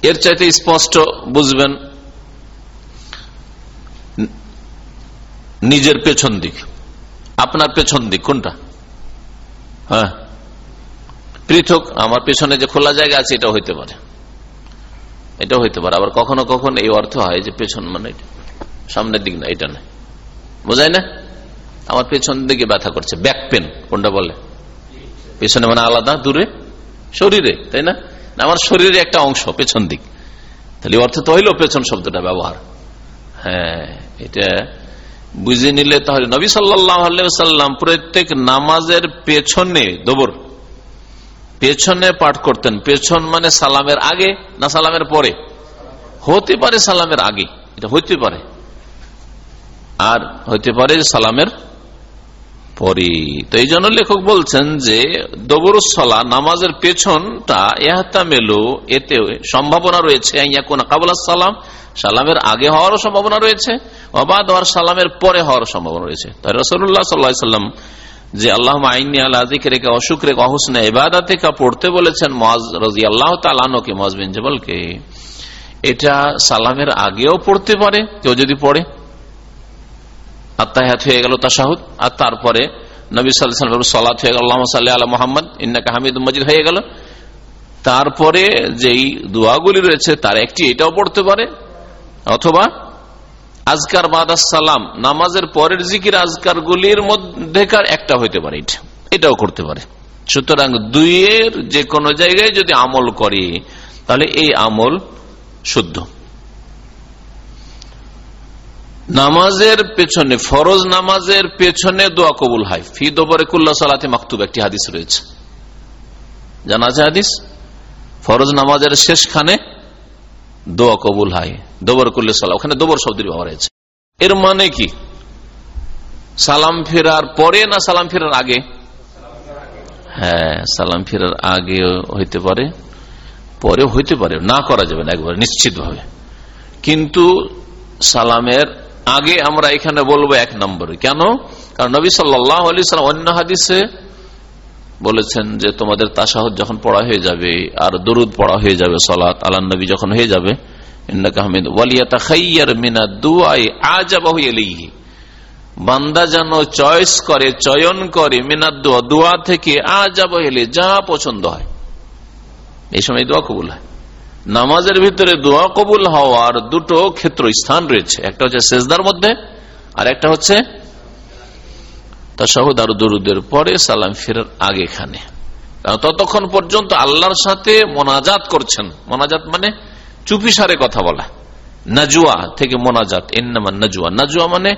এর চাইতে স্পষ্ট বুঝবেন নিজের পেছন দিক। আপনার পেছন দিক কোনটা? হ্যাঁ? পৃথক, আমার পেছনে যে খোলা জায়গা আছে এটা হইতে পারে। এটা হইতে পারে। আবার কখনো কখনো এই অর্থ হয় যে পেছন মানে সামনের দিক না, এটা না। বোঝায় না? আমার পেছন দিকে ব্যথা করছে। ব্যাক পেন, কোনটা বলে? পেছনে মানে আলাদা, দূরে? শরীরে, তাই না? আমার শরীরে একটা অংশ, পেছন দিক। তাহলে অর্থ তো হইল পেছন শব্দটা ব্যবহার। হ্যাঁ এটা বুঝে নিলে তাহলে নবী সাল্লাম প্রত্যেক নামাজের পেছনে, দবর পেছনে পাঠ করতেন। পেছন মানে সালামের আগে না সালামের পরে? হতে পারে সালামের আগে। এটা হইতে পারে। আর হইতে পারে সালামের পরে। তো এই জন্য লেখক বলছেন যে দবরুসলা নামাজের পেছনটা এহাতা মেলো এতে সম্ভাবনা রয়েছে কাবুল সালাম, সালামের আগে হওয়ারও সম্ভাবনা রয়েছে অবাদ হওয়ার সালামের পরে হওয়ার সম্ভাবনা রয়েছে। তাই রসুল্লাহ সাল্লাহ সাল্লাম যে আল্লাহ আইনি আল্লাহিক রেখে অসুখ রেখে অহুসনে এবাদা থেকে পড়তে বলেছেন মজ রাজি আল্লাহ তালানোকে মজ বিন জবলকে। এটা সালামের আগেও পড়তে পারে, কেউ যদি পড়ে। আত্মাহাত হয়ে গেল তাসাহুদ আর তারপরে নবী সাল্লাম সলাত হয়ে গেল সাল্লাহ আল্লাহ মোহাম্মদ, ইন্নাকা হামিদ মজিদ হয়ে গেল। তারপরে যেই দোয়াগুলি রয়েছে, তার একটি এটাও পড়তে পারে, অথবা আজকার সালাম, নামাজের পরের জিকির আজকার গুলির মধ্যেকার একটা হইতে পারে এটা। এটাও করতে পারে। সুতরাং দুইয়ের যে কোনো জায়গায় যদি আমল করে, তাহলে এই আমল শুদ্ধ। নামাজের পেছনে, ফরজ নামাজের পেছনে দোয়া কবুল হয়। ফি দোবরে কুল্লা সালাতে মাকতুব, একটি হাদিস রয়েছে। জানা আছে হাদিস? ফরজ নামাজের শেষখানে দোয়া কবুল হয়, দোবর করলে সালাম, ওখানে দোবর শব্দের ব্যবহার হয়েছে। এর মানে কি? সালাম ফেরার পরে না সালাম ফেরার আগে? হ্যাঁ সালাম ফেরার আগে হইতে পারে পরে হইতে পারে, না করা যাবে না একবার নিশ্চিত ভাবে কিন্তু সালামের আগে আমরা এখানে বলব এক নম্বরে। কেন? কারণ নবী সাল্লাম অন্য হাদিসে বলেছেন যে তোমাদের তাসাহদ যখন পড়া হয়ে যাবে আর দরুদ পড়া হয়ে যাবে, সলাত আল্লাহ নবী যখন হয়ে যাবে বান্দা যেন চয়েস করে, চয়ন করে মিনাদ দোয়া থেকে আজাব হেলে যা পছন্দ হয়। এই সময় দোয়া কবুল হয়। নামাজের ভিতরে দোয়া কবুল হওয়ার দুটো ক্ষেত্র স্থান রয়েছে। একটা হচ্ছে সেজদার মধ্যে, আর একটা হচ্ছে তাসাহুদ আর দরুদের পরে সালাম ফেরার আগে খানে ততক্ষণ পর্যন্ত আল্লাহর সাথে মোনাজাত করছেন। মোনাজাত মানে চুপি সারে কথা বলা। নাজুয়া থেকে মোনাজাত। এন্নামান নাজুয়া। নাজুয়া মানে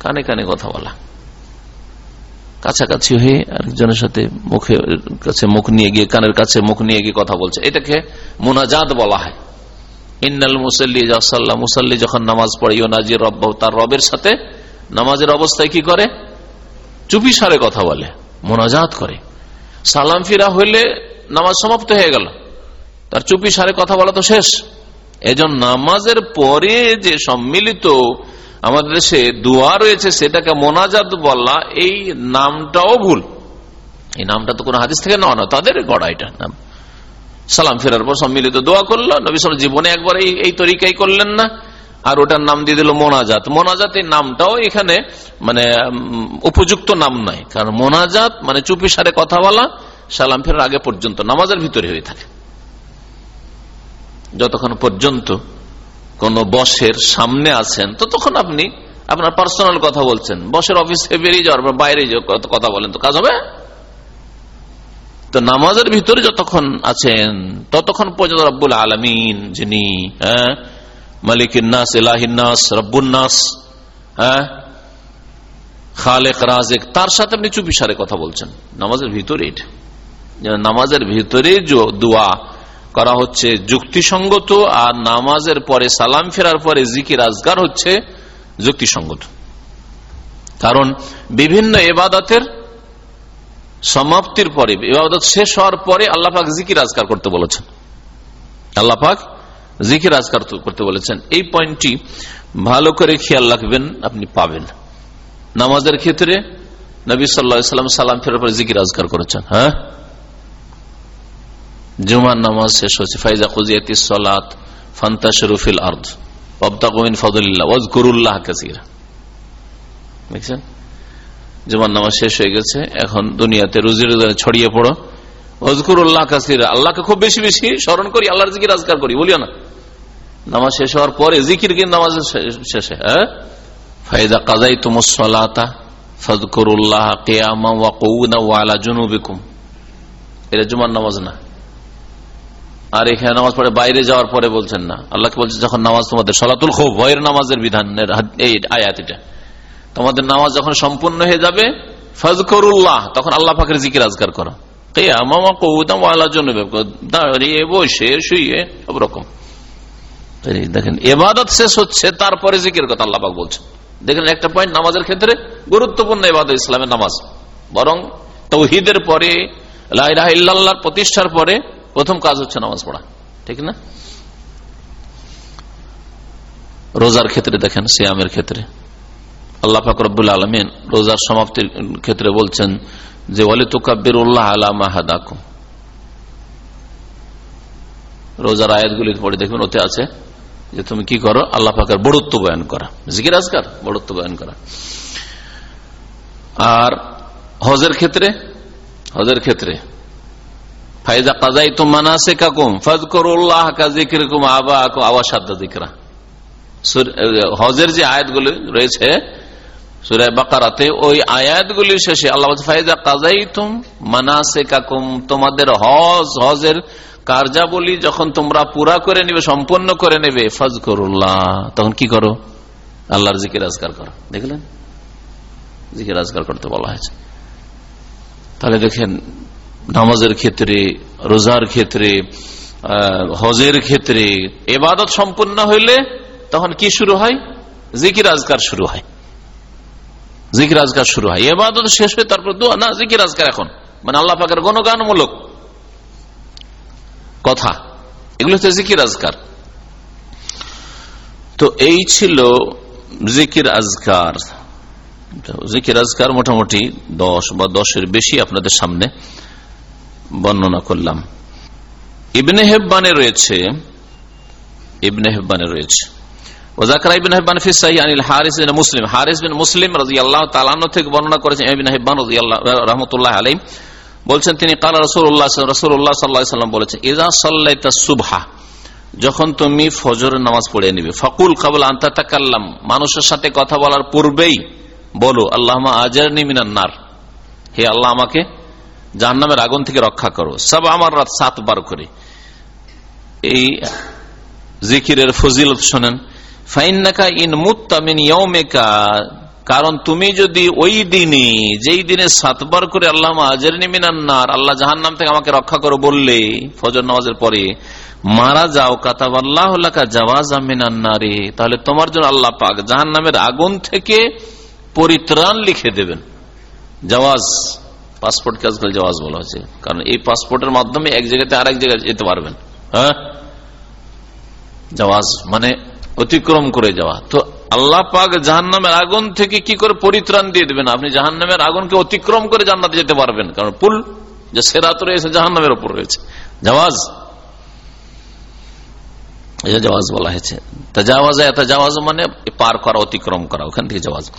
কানে কানে কথা বলা। কাছাকাছি হয়ে আরেকজনের সাথে মুখে, কাছে মুখ নিয়ে গিয়ে, কানের কাছে মুখ নিয়ে গিয়ে কথা বলছে। এটাকে মোনাজাত বলা হয়। ইন্নাল মুসল্লি মুসল্লি যখন নামাজ পড়ে, ইউনাজি রব তার রবের সাথে নামাজের অবস্থায় কি করে? চুপি সারে কথা বলে, মোনাজাত করে। সালাম ফিরা হইলে নামাজ সমাপ্ত হয়ে গেল। তার চুপি সারে কথা বলা তো শেষ। এজন নামাজের পরে যে সম্মিলিত আমাদের দেশে দোয়া রয়েছে, সেটাকে মোনাজাত বলা, এই নামটাও ভুল। এই নামটা তো কোনো হাদিস থেকে নেওয়া না তাদের গড়া এটা নাম। সালাম ফেরার পর সম্মিলিত দোয়া করল, নবী সাল জীবনে একবার এই এই তরিকাই করলেন না। আর ওটার নাম দিয়ে দিল মোনাজাত। মোনাজাত এই নামটাও এখানে মানে উপযুক্ত নাম নয় কারণ মোনাজাত মানে চুপি সারে কথা বলা, সালাম ফেরার আগে পর্যন্ত, নামাজের ভিতরে হয়ে থাকে। যতক্ষণ পর্যন্ত কোন বসের সামনে আছেন, ততক্ষণ আপনি আপনার পার্সোনাল কথা বলছেন। বসের অফিসে বেরিয়ে যাওয়ার পর বাইরে কথা বলেন তো কাজ হবে? তো নামাজের ভিতরে যতক্ষণ আছেন, ততক্ষণ পর্যন্ত রব্বুল আলমিন যিনি হ্যাঁ মালিকিন্নাস এলাহিনাস রব্বুন্নাস হ্যাঁ? খালেক, রাজেক, তার সাথে আপনি চুপিসারে কথা বলছেন। নামাজের ভিতরে নামাজের ভিতরে দোয়া করা হচ্ছে, যুক্তিসঙ্গত, আর নামাজের পরে সালাম ফেরার পরে জিকির আজগার হচ্ছে যুক্তিসঙ্গত। কারণ বিভিন্ন এবাদতের সমাপ্তির পরে, এবাদত শেষ হওয়ার পরে আল্লাপাক জিকির আজকার করতে বলেছেন। আল্লাপাক জিকির আজকার করতে বলেছেন। এই পয়েন্টটি ভালো করে খেয়াল রাখবেন, আপনি পাবেন। নামাজের ক্ষেত্রে নবী সাল্লাম সালাম ফেরার পরে জিকির আজকার করেছেন হ্যাঁ? জুমার নামাজ শেষ হচ্ছে ফাইজা খুজিয়াতি সলাত ফান্তা শরুফিল আর্দ। অবতাকুমিন ফদুল্লাহ ওয়াজকুরুল্লাহ কাসিরা। দেখছেন? জুমার নামাজ শেষ হয়ে গেছে। এখন দুনিয়াতে রুজি রোজারে ছড়িয়ে পড়ো। অজকুরুল্লাহ কাসিরা। আল্লাহকে খুব বেশি বেশি স্মরণ করি, আল্লাহর জিকির আজকার করি। বলিও না। নামাজ শেষ হওয়ার পরে জিকির কিন্তু নামাজের শেষে হ্যাঁ? কাজাই তুমসলাতা ফজকুরুল্লাহ কেয়ামা কৌনা ওয়ালা জুনুবিকুম। এটা জুমার নামাজ না। আর এখানে নামাজ পড়ে বাইরে যাওয়ার পরে বলছেন না। আল্লাহকে বলছে, যখন নামাজ তোমাদের সলাতুল খুব ভয়ের নামাজের বিধানের এই আয়াত এটা। তোমাদের নামাজ যখন সম্পূর্ণ হয়ে যাবে ফজকরুল্লাহ তখন আল্লাহ পাকের জিকির আজগার করো। দাঁড়িয়ে, বসে, শুয়ে, সব রকম। দেখেন, এবাদত শেষ হচ্ছে, তারপরে জিকির কথা আল্লাহ বলছেন। দেখেন, একটা পয়েন্ট নামাজের ক্ষেত্রে গুরুত্বপূর্ণ এবাদত, ইসলামের নামাজ। বরং তৌহিদের পরে লাইলাহ প্রতিষ্ঠার পরে প্রথম কাজ হচ্ছে নামাজ পড়া। ঠিক না? রোজার ক্ষেত্রে দেখেন, সিয়ামের ক্ষেত্রে। আল্লাহ ফাকরুল আলমিন রোজার সমাপ্তির ক্ষেত্রে বলছেন যে ওয়ালি তুকাব্বির উল্লাহ আলামা হাদাকুম। রোজার আয়াতগুলি পড়ে দেখবেন, ওতে আছে যে তুমি কি করো? আল্লাহ পাকের বড়ত্ব বয়ান করা। জিকির আজকার, বড়ত্ব বয়ান করা। আর হজের ক্ষেত্রে হজের ক্ষেত্রে, ফাইজা কাজাই তো মানাসে কাকুম ফাজ করুল্লাহ আবা দিকরা হজের যে আয়াতগুলি রয়েছে ওই আয়াতগুলির শেষে আল্লাহ ফাইজা কাজাই তুম মানাসে কাকুম তোমাদের হজ, হজের কার্যাবলী যখন তোমরা পুরা করে নেবে সম্পন্ন করে নেবে ফাজ করুল্লাহ তখন কি করো? আল্লাহর জিকির আজগার করো। দেখলেন? জিকির আজগার করতে বলা হয়েছে। তাহলে দেখেন, নামাজের ক্ষেত্রে, রোজার ক্ষেত্রে হজের ক্ষেত্রে এবাদত সম্পূর্ণ হইলে তখন কি শুরু হয়? জিকির আজকার শুরু হয়। জিকির আজকার শুরু হয়। এবাদত শেষ হয়ে তারপর দোয়া। না, জিকির আজকার এখন। মানে আল্লাহ পাকের গণগানমূলক। কথা। এগুলো হচ্ছে জিকির আজকার। তো এই ছিল জিকির আজকার। জিকির আজকার মোটামুটি দশ বা দশের বেশি আপনাদের সামনে বর্ণনা করলাম। ইবনে হেব্বানে রয়েছে, ইবনে হেব্বানে রয়েছে। ওজাকরা ইবিন হারিস মুসলিম। হারিস বিন মুসলিম রাজি আল্লাহ থেকে বর্ণনা করেছেন বলছেন তিনি, কালা রসুল্লাহ রসুল্লাহ সাল্লাহ সাল্লাম বলেছেন ইজা সাল্লাইতা সুবহা যখন তুমি ফজরের নামাজ পড়ে নিবে। ফকুল কাবুল আন্তাতাকাল্লাম মানুষের সাথে কথা বলার পূর্বেই বলো আল্লাহ আজার নিমিনান্নার হে আল্লাহ আমাকে জাহান্নামের আগুন থেকে রক্ষা করো। সব আমার রাত সাতবার করে। এই জিকিরের ফজিলত শোনেন ফাইনাকা ইন মুত্তামিন ইয়মেকা কারণ তুমি যদি ওই দিনে যেই দিনে সাতবার করে আল্লাহ আজের নিমিনান্নার আল্লাহ জাহান নাম থেকে আমাকে রক্ষা করো বললে, ফজর নামাজের পরে, মারা যাও কাতাব আল্লাহ জাওয়াজ আমিনান্নারে তাহলে তোমার জন্য আল্লাহ পাক জাহান নামের আগুন থেকে পরিত্রাণ লিখে দেবেন। জাওয়াজ, পাসপোর্টকে আজকাল জাওয়াজ বলা হয়েছে, কারণ এই পাসপোর্টের মাধ্যমে এক জায়গাতে আরেক জায়গায় যেতে পারবেন। হ্যাঁ? জাওয়াজ মানে অতিক্রম করে যাওয়া। তো আল্লাহ পাক জাহান্নামের আগুন থেকে কি করে পরিত্রাণ দিয়ে দেবেন? আপনি জাহান্নামের আগুনকে অতিক্রম করে জান্নাতে যেতে পারবেন। কারণ পুল যে সেরাত রয়েছে জাহান্নামের ওপর রয়েছে। জাওয়াজ। জাওয়াজ বলা হয়েছে। তাজাওয়াজ মানে পার করা, অতিক্রম করা, ওখান থেকে জাওয়াজ।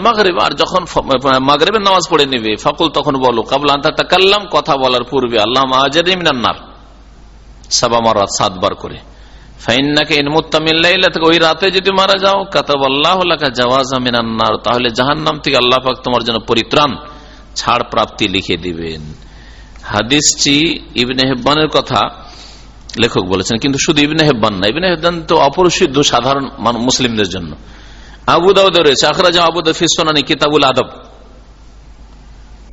মাগরিব, আর যখন মাগরিবের নামাজ পড়ে নেবে, ফাকুল তখন বলো কথা বলার পূর্বে আল্লাহ সাবা সাতবার করে। ওই রাতে যদি মারা যাও তাহলে জাহান্নাম থেকে আল্লাহ পাক তোমার জন্য পরিত্রাণ, ছাড় প্রাপ্তি লিখে দিবেন। হাদিসটি ইবনে হেব্বানের কথা লেখক বলেছেন, কিন্তু শুধু ইবনে না, ইবনে হেব্বান তো অপরিশুদ্ধ সাধারণ মুসলিমদের জন্য। আবু দাউদে রয়েছে, আখরাজ আবু দাফিসানি কিতাবুল আদব।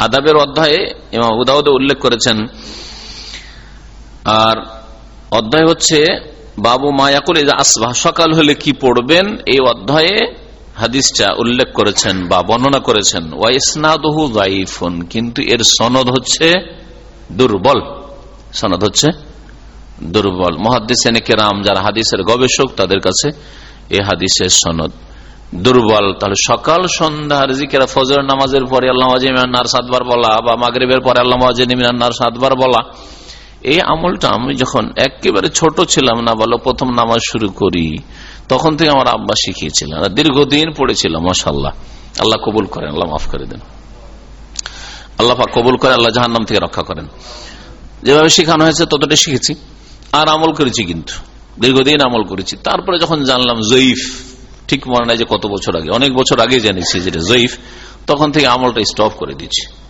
আদাবের অধ্যায়ে ইমাম আবু উল্লেখ করেছেন, আর অধ্যায় হচ্ছে বাবু মায়া মায়াকুল আসবাহ, সকাল হলে কি পড়বেন? এই অধ্যায়ে হাদিসটা উল্লেখ করেছেন বা বর্ণনা করেছেন। ওয়াইসনাদহু কিন্তু এর সনদ হচ্ছে দুর্বল। সনদ হচ্ছে দুর্বল। মহাদিসেন কেরাম যারা হাদিসের গবেষক, তাদের কাছে এ হাদিসের সনদ দুর্বল। তাহলে সকাল, সন্ধ্যার জিকেরা, ফজর নামাজের পরে আল্লাহ মিনান্নার সাতবার বলা বা মাগরীবের পরে আল্লাহ মিনান্নার সাতবার বলা এই আমলটা আমি যখন একেবারে ছোট ছিলাম না বলো, প্রথম নামাজ শুরু করি, তখন থেকে আমার আব্বা শিখিয়েছিলেন দীর্ঘদিন পড়েছিলাম মাসাল্লাহ আল্লাহ কবুল করেন, আল্লাহ মাফ করে দেন। আল্লাহ কবুল করে, আল্লাহ জাহান নাম থেকে রক্ষা করেন। যেভাবে শেখানো হয়েছে ততটা শিখেছি। আর আমল করেছি কিন্তু, দীর্ঘদিন আমল করেছি। তারপরে যখন জানলাম জয়ীফ, ঠিক মনে নাই যে কত বছর আগে, অনেক বছর আগে জেনেছি যেটা জয়ীফ, তখন থেকে আমলটা স্টপ করে দিচ্ছি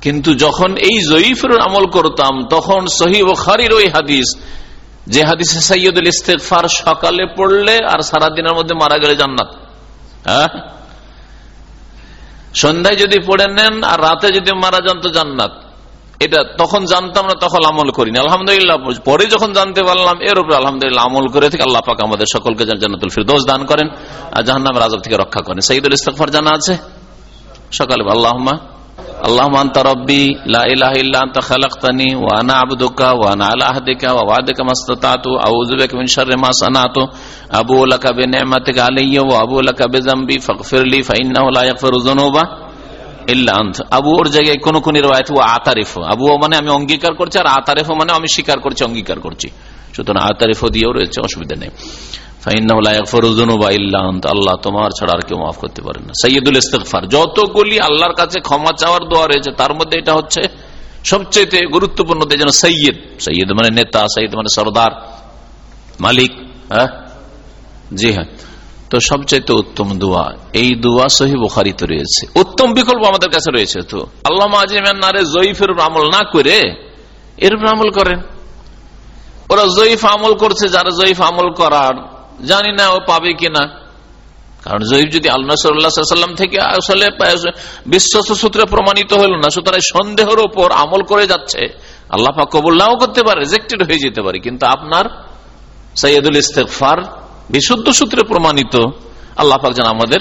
কিন্তু যখন এই জয়ীফের আমল করতাম, তখন সহি ওই হাদিস, যে হাদিসে সৈয়দুল ইস্তেকফার সকালে পড়লে আর সারা দিনের মধ্যে মারা গেলে জান্নাত। হ্যাঁ? সন্ধ্যায় যদি পড়ে নেন আর রাতে যদি মারা যান তো জান্নাত। এটা তখন জানতাম না, তখন আমল করিনি। আলহামদুলিল্লাহ, পরে যখন জানতে পারলাম, এর উপরে আলহামদুলিল্লাহ আমল করে থেকে আল্লাহ পাক আমাদের সকলকে জান্নাতুল ফিরদৌস দান করেন আর জাহান্নামের আজব থেকে রক্ষা করেন। সৈয়দুল ইস্তেকফার জানা আছে? সকালে আল্লাহমা اللهم انت ربي لا اله الا انت خلقتني وانا عبدك وانا على عهدك ووعدك ما استطعت اعوذ بك من شر ما صنعت ابو لك بنعمتك علي وابو لك بذنبي فاغفر لي فانه لا يغفر الذنوب ইল্লা আন্ত আবু ওর জায়গায় কোন কোন রয়েছে ও আতারিফ আবু মানে আমি অঙ্গীকার করছি আর আতারিফ মানে আমি স্বীকার করছি অঙ্গীকার করছি সুতরাং আতারিফ দিয়েও রয়েছে অসুবিধা নেই আল্লাহ তোমার ছাড়া আর কেউ মাফ করতে পারে না। সৈয়দুল ইস্তফার যতগুলি আল্লাহর কাছে ক্ষমা চাওয়ার দোয়া রয়েছে, তার মধ্যে এটা হচ্ছে সবচেয়ে গুরুত্বপূর্ণ যেন সৈয়দ সৈয়দ মানে নেতা সৈয়দ মানে সর্দার, মালিক হ্যাঁ? জি হ্যাঁ। তো সবচাইতে উত্তম দোয়া, এই দোয়া সহি বোখারিতে রয়েছে। উত্তম বিকল্প আমাদের কাছে রয়েছে তো। আল্লাহ আজিমারে জয়ীফের আমল না করে, এর আমল করেন। ওরা জয়ীফ আমল করছে, যারা জয়ীফ আমল করার জানি না ও পাবে কিনা। কারণ জয়ীফ যদি আল্লাহাম থেকে আসলে বিশ্বস্ত সূত্রে প্রমাণিত হইল না, সুতরাং সন্দেহের ওপর আমল করে যাচ্ছে। আল্লাহ পাক কবুল নাও করতে পারে রেজেক্টেড হয়ে যেতে পারে, কিন্তু আপনার সৈয়দুল ইস্তেকফার বিশুদ্ধ সূত্রে প্রমাণিত। আল্লাহ পাক যেন আমাদের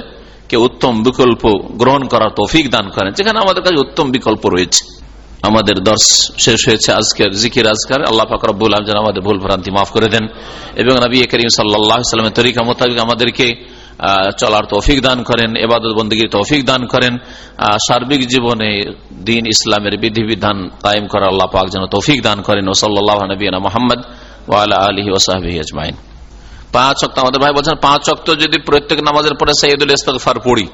কে উত্তম বিকল্প গ্রহণ করার তৌফিক দান করেন, যেখানে আমাদের কাছে উত্তম বিকল্প রয়েছে। আমাদের দর্শ শেষ হয়েছে আজকের জিকির, আজকার। আল্লাহ ফাকরাবুল যেন আমাদের ভুল ভ্রান্তি মাফ করে দেন এবং নবী করিম সাল্লামের তরিকা মোতাবেক আমাদেরকে চলার তৌফিক দান করেন এবাদত বন্দীগীর তৌফিক দান করেন সার্বিক জীবনে দিন ইসলামের বিধিবিধান কায়েম করা আল্লাহ পাক যেন তৌফিক দান করেন। ও সাল্লাহ নবীনা মোহাম্মদ ওয়ালা আলহি ওসাহাবি আজমাইন। পাঁচ অক্ট আমাদের ভাই বলছেন, পাঁচ অক্ট যদি প্রত্যেক নামাজের পরে সৈয়দুল ইস্তফার পড়ি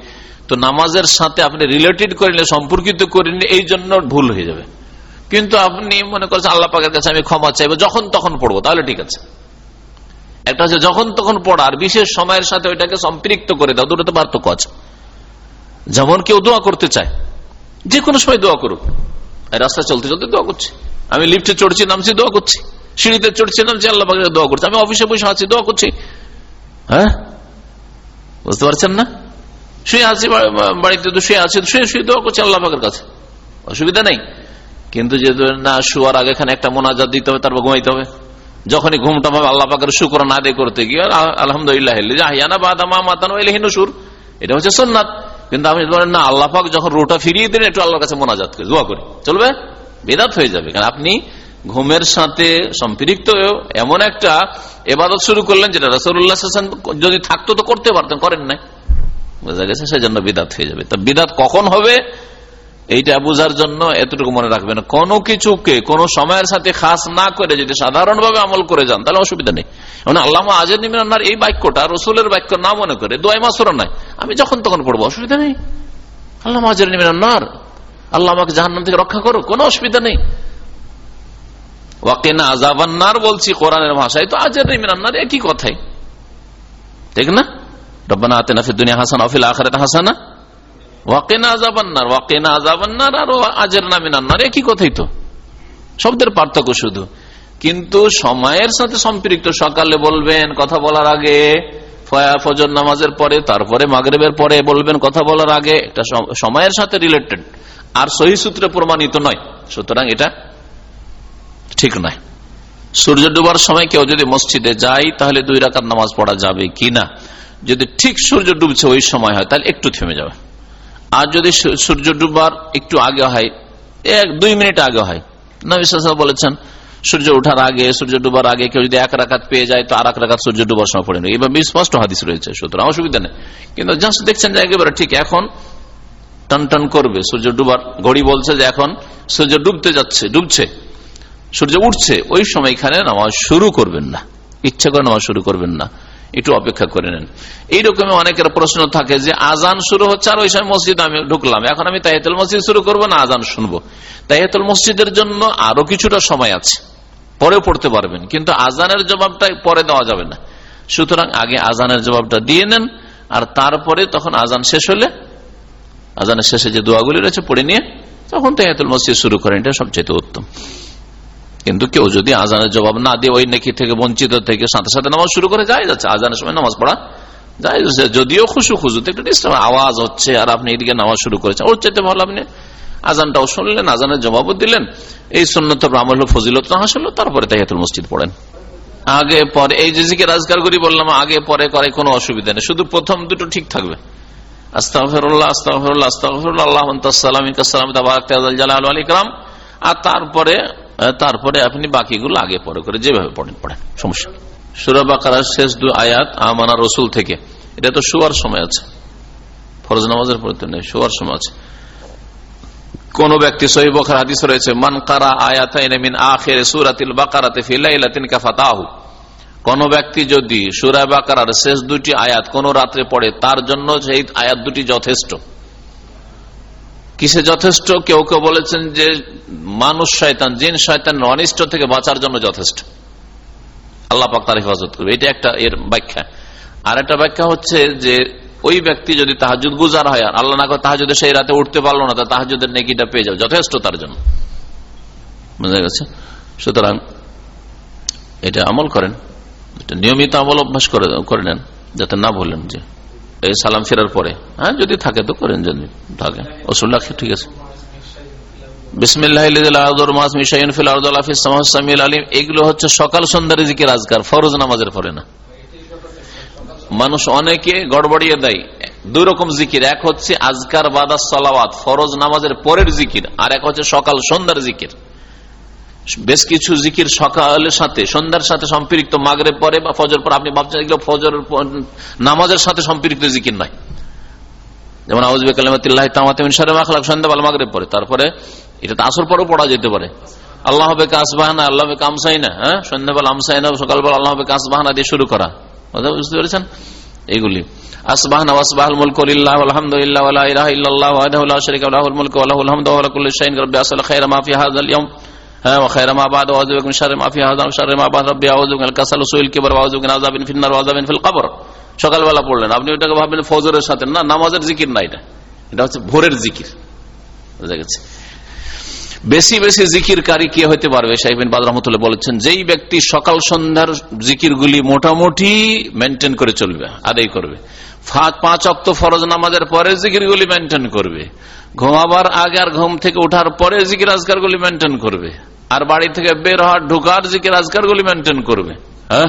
তো নামাজের সাথে আপনি রিলেটেড করে নিলে, সম্পর্কিত করে নিলে, এই জন্য ভুল হয়ে যাবে। কিন্তু আপনি মনে করছেন, আল্লাহ পাকের কাছে আমি ক্ষমা চাইব, যখন তখন পড়ব, তাহলে ঠিক আছে। একটা হচ্ছে, যখন তখন পড়া, আর বিশেষ সময়ের সাথে ওইটাকে সম্পৃক্ত করে দাও, দুটোতে পার্থক্য আছে। যেমন কেউ দোয়া করতে চায় যে কোনো সময় দোয়া করুক। রাস্তা চলতে চলতে দোয়া করছি। আমি লিফটে চড়ছি, নামছি, দোয়া করছি। সিঁড়িতে চড়ছি, নামছি, আল্লাহ পাকে দোয়া করছি। আমি অফিসে বসে আছি, দোয়া করছি। হ্যাঁ? বুঝতে পারছেন না? শুয়ে আছি বাড়িতে তো শুয়ে আছি, শুয়ে শুয়ে দোয়া করছে আল্লাহ পাকের কাছে। অসুবিধা নেই। কিন্তু যে না শুয়ার আগে এখানে একটা মোনাজাত দিতে হবে, তারপর ঘুমাইতে হবে। যখনই ঘুমটা পাবে, আল্লাহ পাকের শুক্র না আদায় করতে গিয়ে আলহামদুলিল্লাহ সুর এটা হচ্ছে সোননাথ কিন্তু আপনি বলেন, না, আল্লাহ পাক যখন রোটা ফিরিয়ে দিন একটু আল্লাহর কাছে মোনাজাত করে, দোয়া করি। চলবে? বেদাত হয়ে যাবে। কারণ আপনি ঘুমের সাথে সম্পৃক্ত এমন একটা এবাদত শুরু করলেন, যেটা রসুল্লাহ যদি থাকতো, তো করতে পারতেন, করেন নাই। বোঝা গেছে, সেজন্য বিদাত হয়ে যাবে। তা বিদাত কখন হবে? এইটা বোঝার জন্য এতটুকু মনে রাখবেন। কোন কিছুকে কোন সময়ের সাথে খাস না করে যদি সাধারণভাবে আমল করে যান, তাহলে অসুবিধা নেই। মানে আল্লাহ আজের নিমিনার এই বাক্যটা রসুলের বাক্য না মনে করে দোয়াই মাসুর নাই। আমি যখন তখন পড়ব, অসুবিধা নেই। আল্লাহ আজের নিমিনার আল্লাহ আমাকে জাহান্ন থেকে রক্ষা করো কোনো অসুবিধা নেই। ওয়াকেনা আজাবান্নার বলছি কোরআনের ভাষায়, তো আজের নিমিনার একই কথাই। ঠিক না? রব্বানা আতেনা ফিদ দুনিয়া হাসান অফিল আখরাত হাসানা ওয়াকেনা আজাবান্নার ওয়াকেনা আজাবান্নার আর আজের নামিনান্নার একই কথাই তো? শব্দের পার্থক্য শুধু। কিন্তু সময়ের সাথে সম্পৃক্ত সকালে বলবেন কথা বলার আগে ফজর নামাজের পরে, তারপরে মাগরেবের পরে বলবেন কথা বলার আগে, এটা সময়ের সাথে রিলেটেড আর সহি সূত্রে প্রমাণিত নয়। সুতরাং এটা ঠিক নয়। সূর্য ডুবার সময় কেউ যদি মসজিদে যায়, তাহলে দুই রাকাত নামাজ পড়া যাবে কি না যদি ঠিক সূর্য ডুবছে ওই সময় হয়, তাহলে একটু থেমে যাবে। আর যদি সূর্য ডুববার একটু আগে হয়, এক, দুই মিনিট আগে হয়। নবী বলেছেন, সূর্য ওঠার আগে, সূর্য ডুবার আগে কেউ যদি এক রাখাত পেয়ে যায়, তো আর এক রাকাত সূর্য ডুবার সময় পড়ে নেই এভাবে স্পষ্ট হাদিস রয়েছে, সুতরাং অসুবিধা নেই। কিন্তু জাস্ট দেখছেন যে একেবারে ঠিক এখন টন টন করবে, সূর্য ডুবার, ঘড়ি বলছে যে এখন সূর্য ডুবতে যাচ্ছে, ডুবছে, সূর্য উঠছে, ওই সময় এখানে নামাজ শুরু করবেন না। ইচ্ছা করে নামাজ শুরু করবেন না। একটু অপেক্ষা করে নেন। এইরকম অনেকের প্রশ্ন থাকে যে, আজান শুরু হচ্ছে আর ওই সময় মসজিদ আমি ঢুকলাম। এখন আমি তাহিতুল মসজিদ শুরু করব না আজান শুনব? তাহিতুল মসজিদের জন্য আরও কিছুটা সময় আছে। পরেও পড়তে পারবেন, কিন্তু আজানের জবাবটা পরে দেওয়া যাবে না। সুতরাং আগে আজানের জবাবটা দিয়ে নেন, আর তারপরে তখন আজান শেষ হলে, আজানের শেষে যে দোয়াগুলি রয়েছে পড়ে নিয়ে, তখন তাহিতুল মসজিদ শুরু করেন। এটা সবচেয়ে উত্তম। কিন্তু কেউ যদি আজানের জবাব না দিয়ে ওই নেকি থেকে, বঞ্চিত থেকে সাথে সাথে নামাজ শুরু করে যায়, যাচ্ছে আজানের সময় নামাজ পড়া যায়। যদিও খুশু খুশুতে একটু ডিস্টার্ব, আওয়াজ হচ্ছে আর আপনি এদিকে নামাজ শুরু করেছেন। ওর চাইতে ভালো আপনি আজানটাও শুনলেন, আজানের জবাবও দিলেন। এই সন্ন্যত আমল ফজিলত, না হাসলো, তারপরে তাহিয়াতুল মসজিদ পড়েন। আগে, পরে, এই যে জিকে রাজগার করি বললাম, আগে, পরে, করে, কোনো অসুবিধা নেই। শুধু প্রথম দুটো ঠিক থাকবে। আস্তাফরুল্লাহ আস্তাফরুল্লাহ আস্তাফরুল্লাহ আল্লাহ সালাম জালাল আলিকরাম আর তারপরে তারপরে আপনি বাকিগুলো আগে পরে করে যেভাবে পড়েন পড়েন। সমস্যা। সুরাবাকার শেষ দু আয়াত আমানা রসুল থেকে। এটা তো শোয়ার সময় আছে। ফরজ নামাজের পরে নেই, শোয়ার সময় আছে। কোন ব্যক্তি সহি সুরাতিল বাকারাতে কোন ব্যক্তি যদি সুরা বাকার শেষ দুটি আয়াত কোন রাত্রে পড়ে, তার জন্য সেই আয়াত দুটি যথেষ্ট। কিসে যথেষ্ট? কেউ কেউ বলেছেন যে মানুষ শয়তান, জিন শয়তান অনিষ্ট থেকে বাঁচার জন্য যথেষ্ট। আল্লাহ পাক তার হেফাজত করবে। এটা একটা এর ব্যাখ্যা। আর একটা ব্যাখ্যা হচ্ছে যে ওই ব্যক্তি যদি তাহাজুদ গুজার হয়, আর আল্লাহ না করে তাহাজুদে সেই রাতে উঠতে পারল না, তা তাহাজুদের নেকিটা পেয়ে যাবে, যথেষ্ট তার জন্য। বুঝা গেছে? সুতরাং এটা আমল করেন, এটা নিয়মিত আমল অভ্যাস করে নেন, যাতে না বললেন যে সালাম ফেরার পরে। হ্যাঁ যদি থাকে তো করেন যদি থাকে। রাখে, ঠিক আছে। এগুলো হচ্ছে সকাল সন্ধ্যার দিকে রাজগার ফরজ নামাজের পরে না। মানুষ অনেকে গড়বড়িয়ে দেয়। দুই রকম জিকির, এক হচ্ছে আজকার বাদাস সালাওয়াত, ফরজ নামাজের পরের জিকির, আর এক হচ্ছে সকাল সন্ধ্যার জিকির। বেশ কিছু জিকির সকালের সাথে, সন্ধ্যার সাথে সম্পৃক্ত মাগরে পরে বা ফজর পর। আপনি ভাবছেন এগুলো ফজর নামাজের সাথে সম্পৃক্ত জিকির নাই যেমন আউজবে সন্ধ্যাবেলা পরে। তারপরে এটা তো আসর পরেও পড়া যেতে পারে। আল্লাহ হবে কাসবাহানা আল্লাহ হবে কামসাইনা হ্যাঁ? সন্ধ্যাবেলা আমসাইনা, সকালবেলা আল্লাহ হবে কাসবাহানা দিয়ে শুরু করা। কথা বুঝতে পেরেছেন? এইগুলি আসবাহানা ওয়াসবাহাল মুলক লিল্লাহ আলহামদুলিল্লাহ وخير ما بعد واعوذ بك من شر ما في هذا وشر ما بعد ربي اعوذ بك من الكسل وسوء الكبر واعوذ بك من عذاب في النار وعذاب في القبر সকালবেলা পড়লেন আপনি ওটাকে ভাববেন ফজরের সাথে না নামাজের জিকির না এটা এটা হচ্ছে ভোরের জিকির বুঝা গেছে বেশি বেশি জিকিরকারী কে হতে পারবে সাহেবিন বাদ রহমতুল্লাহ বলেছেন যেই ব্যক্তি সকাল সন্ধ্যার জিকিরগুলি মোটামুটি মেনটেন করে চলবে আদায় করবে পাঁচ অক্ত ফরজ নামাজের পরে জিকিরগুলি মেনটেন করবে ঘুমাবার আগে আর ঘুম থেকে উঠার পরে জিকির আজকার গুলি মেনটেন করবে আর বাড়ি থেকে বের হওয়ার ঢুকার জিকির আজকার গুলি মেনটেন করবে হ্যাঁ?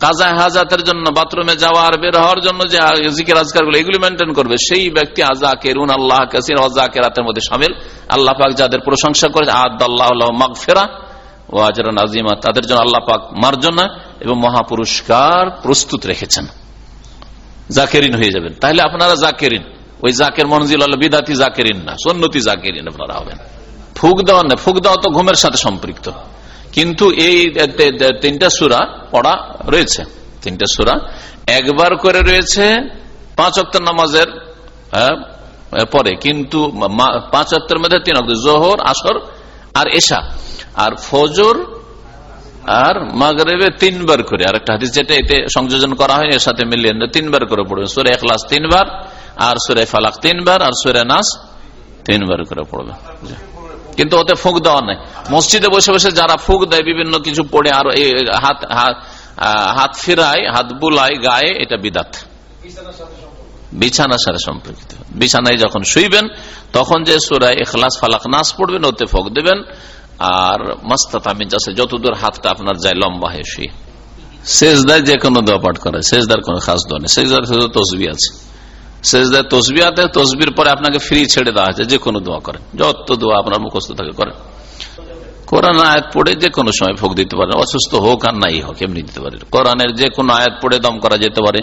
কাজা হাজাতের জন্য, বাথরুমে যাওয়া আর বের হওয়ার জন্য যে জিকির আজকারগুলো এগুলি মেনটেন করবে। সেই ব্যক্তি আজা কেরুন আল্লাহ কাসির অজা কেরাতের মধ্যে সামিল। আল্লাহ পাক যাদের প্রশংসা করে আদ আল্লাহ মাগফেরা ও আজরা নাজিমা তাদের জন্য আল্লাহ পাক মার্জনা এবং মহাপুরস্কার প্রস্তুত রেখেছেন। জাকেরিন হয়ে যাবেন। তাহলে আপনারা জাকেরিন, ওই জাকের মনজিল বিদাতি জাকেরিন না, সন্নতি জাকেরিন আপনারা হবেন। ফুক দেওয়া না ফুক দেওয়া তো ঘুমের সাথে সম্পৃক্ত। কিন্তু এই তিনটা সুরা পড়া রয়েছে। তিনটা সুরা একবার করে রয়েছে পাঁচ অক্ট নামাজের হ্যাঁ, পরে। কিন্তু পাঁচ অক্টের মধ্যে তিন অক্ট জোহর আসর আর এশা। আর ফজর আর মাগরেবে তিনবার করে। আর একটা হাদিস যেটা এতে সংযোজন করা হয় এর সাথে মিলিয়ে তিনবার করে পড়বেন। সুরে এখলাস তিনবার আর সুরে ফালাক তিনবার আর সুরে নাস তিনবার করে পড়বে কিন্তু ওতে ফুক দেওয়া নাই। মসজিদে বসে বসে যারা ফুক দেয়, বিভিন্ন কিছু পড়ে আর হাত হাত ফিরায়, হাত বুলায়, গায়ে, এটা বিদাত। বিছানার সাথে সম্পর্কিত। বিছানায় যখন শুইবেন, তখন যে সুরায় এখলাস ফালাক, নাস পড়বেন, ওতে ফোক দেবেন। আর মাস্তাত আমি যাচ্ছে যতদূর হাতটা আপনার যায় লম্বা হয়ে শুয়ে। শেষদায় যে কোনো দোয়া পাঠ করে শেষদার কোনো খাস দোয়া নেই। শেষদার তসবি আছে। শেষদায় তসবি আছে তসবির পরে আপনাকে ফ্রি ছেড়ে দেওয়া আছে যে কোনো দোয়া করেন। যত দোয়া আপনার মুখস্থ থাকে করেন। কোরআন আয়াত পড়ে যে কোনো সময় ফোক দিতে পারেন, অসুস্থ হোক আর নাই হোক, এমনি দিতে পারে কোরআনের যে কোনো আয়াত পড়ে দম করা যেতে পারে।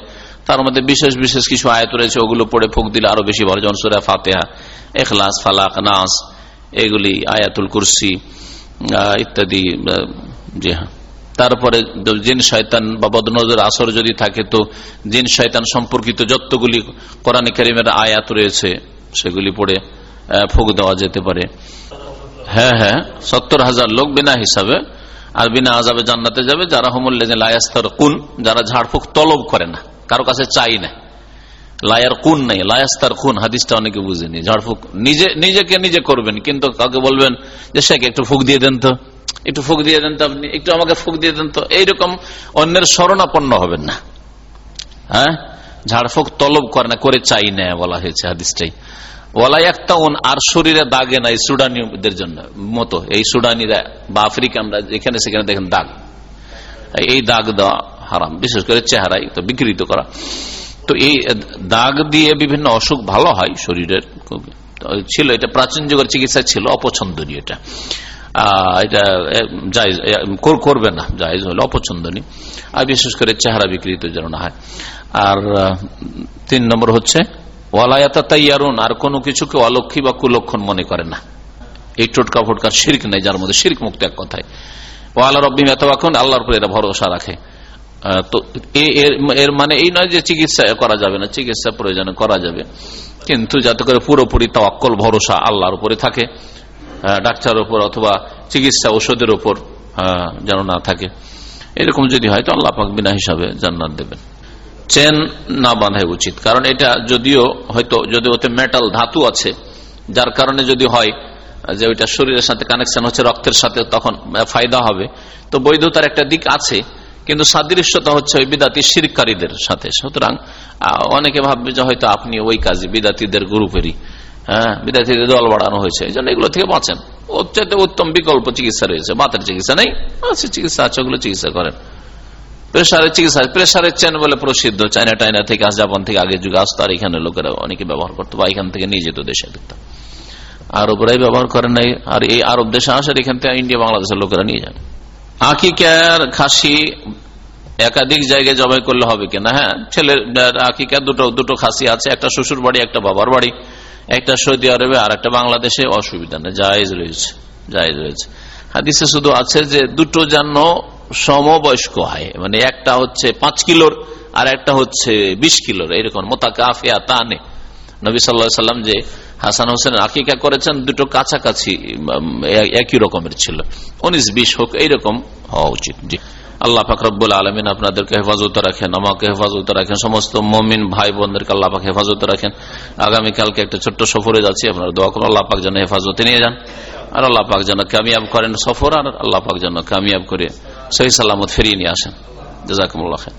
তার মধ্যে বিশেষ বিশেষ কিছু আয়াত রয়েছে, ওগুলো পড়ে ফোক দিলে আরও বেশি ভালো। যেমন সুরা ফাতেহা এখলাস ফালাক, নাস, এগুলি আয়াতুল কুরসি ইত্যাদি জি হ্যাঁ। তারপরে জিন, শয়তান বা বদনজর, আসর যদি থাকে তো জিন, শয়তান সম্পর্কিত যতগুলি কোরআন করিমের আয়াত রয়েছে, সেগুলি পড়ে ফুক দেওয়া যেতে পারে। হ্যাঁ হ্যাঁ সত্তর হাজার লোক বিনা হিসাবে আর বিনা আজাবে জান্নাতে যাবে, যারা লায়াস্তার কুন, যারা ঝাড়ফুক তলব করে না, কারও কাছে চাই না। লায়ার কুন নেই লায়াস্তার খুন হাদিসটা অনেকে বুঝেনি। ঝাড়ফুক নিজে, নিজেকে নিজে করবেন, কিন্তু কাউকে বলবেন যে, শেখ, একটু ফুক দিয়ে দেন তো। একটু ফুক দিয়ে দেন তো আপনি, একটু আমাকে ফুক দিয়ে দেন তো। এইরকম অন্যের শরণাপন্ন হবেন না। হ্যাঁ? ঝাড়ফুক তলব করে না, করে চাই না বলা হয়েছে হাদিসটাই। ওয়ালাই একটা আর শরীরে দাগে নাই সুডানিদের জন্য, মতো। এই সুডানিরা বা আফ্রিকানরা এখানে সেখানে দেখেন দাগ। এই দাগ দেওয়া হারাম, বিশেষ করে চেহারাই তো বিকৃত করা। তো এই দাগ দিয়ে বিভিন্ন অসুখ ভালো হয় শরীরের ছিল এটা, প্রাচীন যুগের চিকিৎসা ছিল, অপছন্দনীয় এটা। এটা জায়জ করবে না, জায়জ হলে অপছন্দনীয়। আর বিশেষ করে চেহারা বিকৃত যেন না হয়। আর, তিন নম্বর হচ্ছে, ওয়ালায়াতা তাইয়ারুন, আর কোনো কিছুকে অলক্ষী বা কুলক্ষণ মনে করে না। এই টোটকা ফোটকা শির্ক নেই, যার মধ্যে শির্ক মুক্ত এক কথায়। ওয়ালা রব্বি মেতাবাক্ষণ আল্লাহর উপরে এরা ভরসা রাখে। তো এর মানে এই নয় যে চিকিৎসা করা যাবে না, চিকিৎসা প্রয়োজনে করা যাবে। কিন্তু যাতে করে পুরোপুরি তাওয়াক্কল, ভরসা আল্লাহর উপরে থাকে। ডাক্তার ওপর অথবা চিকিৎসা ওষুধের উপর যেন না থাকে। এরকম যদি হয় তো আল্লাহ পাক বিনা হিসাবে জান্নাত দেবেন। চেন না বাঁধাই উচিত, কারণ এটা যদিও হয়তো যদি ওতে মেটাল ধাতু আছে, যার কারণে যদি হয়, যে ওইটা শরীরের সাথে কানেকশন হচ্ছে, রক্তের সাথে তখন ফায়দা হবে। তো বৈধতার একটা দিক আছে, কিন্তু সাদৃশ্যতা হচ্ছে ওই বিদাতি শিরকারীদের সাথে। সুতরাং অনেকে ভাববে যে হয়তো আপনি ওই কাজে বিদাতিদের গ্রুপেরই হ্যাঁ বিদাতিদের দল বাড়ানো হয়েছে, এই জন্য এগুলো থেকে বাঁচেন। অত্যন্ত উত্তম বিকল্প চিকিৎসা রয়েছে বাতের চিকিৎসা নেই চিকিৎসা আছে, ওগুলো চিকিৎসা করেন। প্রেশারের চিকিৎসা প্রেশারের চেন বলে প্রসিদ্ধ, চায়না টাইনা থেকে আস জাপান থেকে আগে যুগে আসতো, আর এখানে লোকেরা অনেকে ব্যবহার করতো, বা এখান থেকে নিয়ে যেত দেশে দেখতাম আরবরাই ব্যবহার করেন নাই, আর এই আরব দেশে আসার এখান থেকে ইন্ডিয়া, বাংলাদেশের লোকেরা নিয়ে যান। আকিকার খাসি, একাধিক জায়গায় জবাই করলে হবে কিনা হ্যাঁ ছেলের আকিকা দুটো দুটো খাসি আছে, একটা শ্বশুর বাড়ি একটা বাবার বাড়ি। একটা সৌদি আরবে আর একটা বাংলাদেশে অসুবিধা নেই, জায়েজ রয়েছে জায়েজ রয়েছে। হাদিসে শুধু আছে যে দুটো যেন সমবয়স্ক হয় মানে একটা হচ্ছে পাঁচ কিলোর আর একটা হচ্ছে বিশ কিলোর, এরকম মোতাকাফিয়া তানে নবী সাল্লা সাল্লাম যে হাসান হোসেন আকিকা করেছেন, দুটো কাছাকাছি একই রকমের ছিল। উনিশ, বিশ হোক, এইরকম হওয়া উচিত। জি আল্লাহ ফাকরবুল আলমিন আপনাদেরকে হেফাজত রাখেন, আমাকে হেফাজত রাখেন, সমস্ত মমিন ভাই বোনদেরকে আল্লাহ পাক হেফাজত রাখেন। আগামীকালকে একটা ছোট্ট সফরে যাচ্ছি, আপনারা দোয়া করুন, আল্লাহ পাক যেন হেফাজতে নিয়ে যান। আর আল্লাহ পাক যেন কামিয়াব করেন সফর, আর আল্লাহ পাক যেন কামিয়াব করে সহি সালামত ফিরিয়ে নিয়ে আসেন। জাজাকুমুল্লাহ খান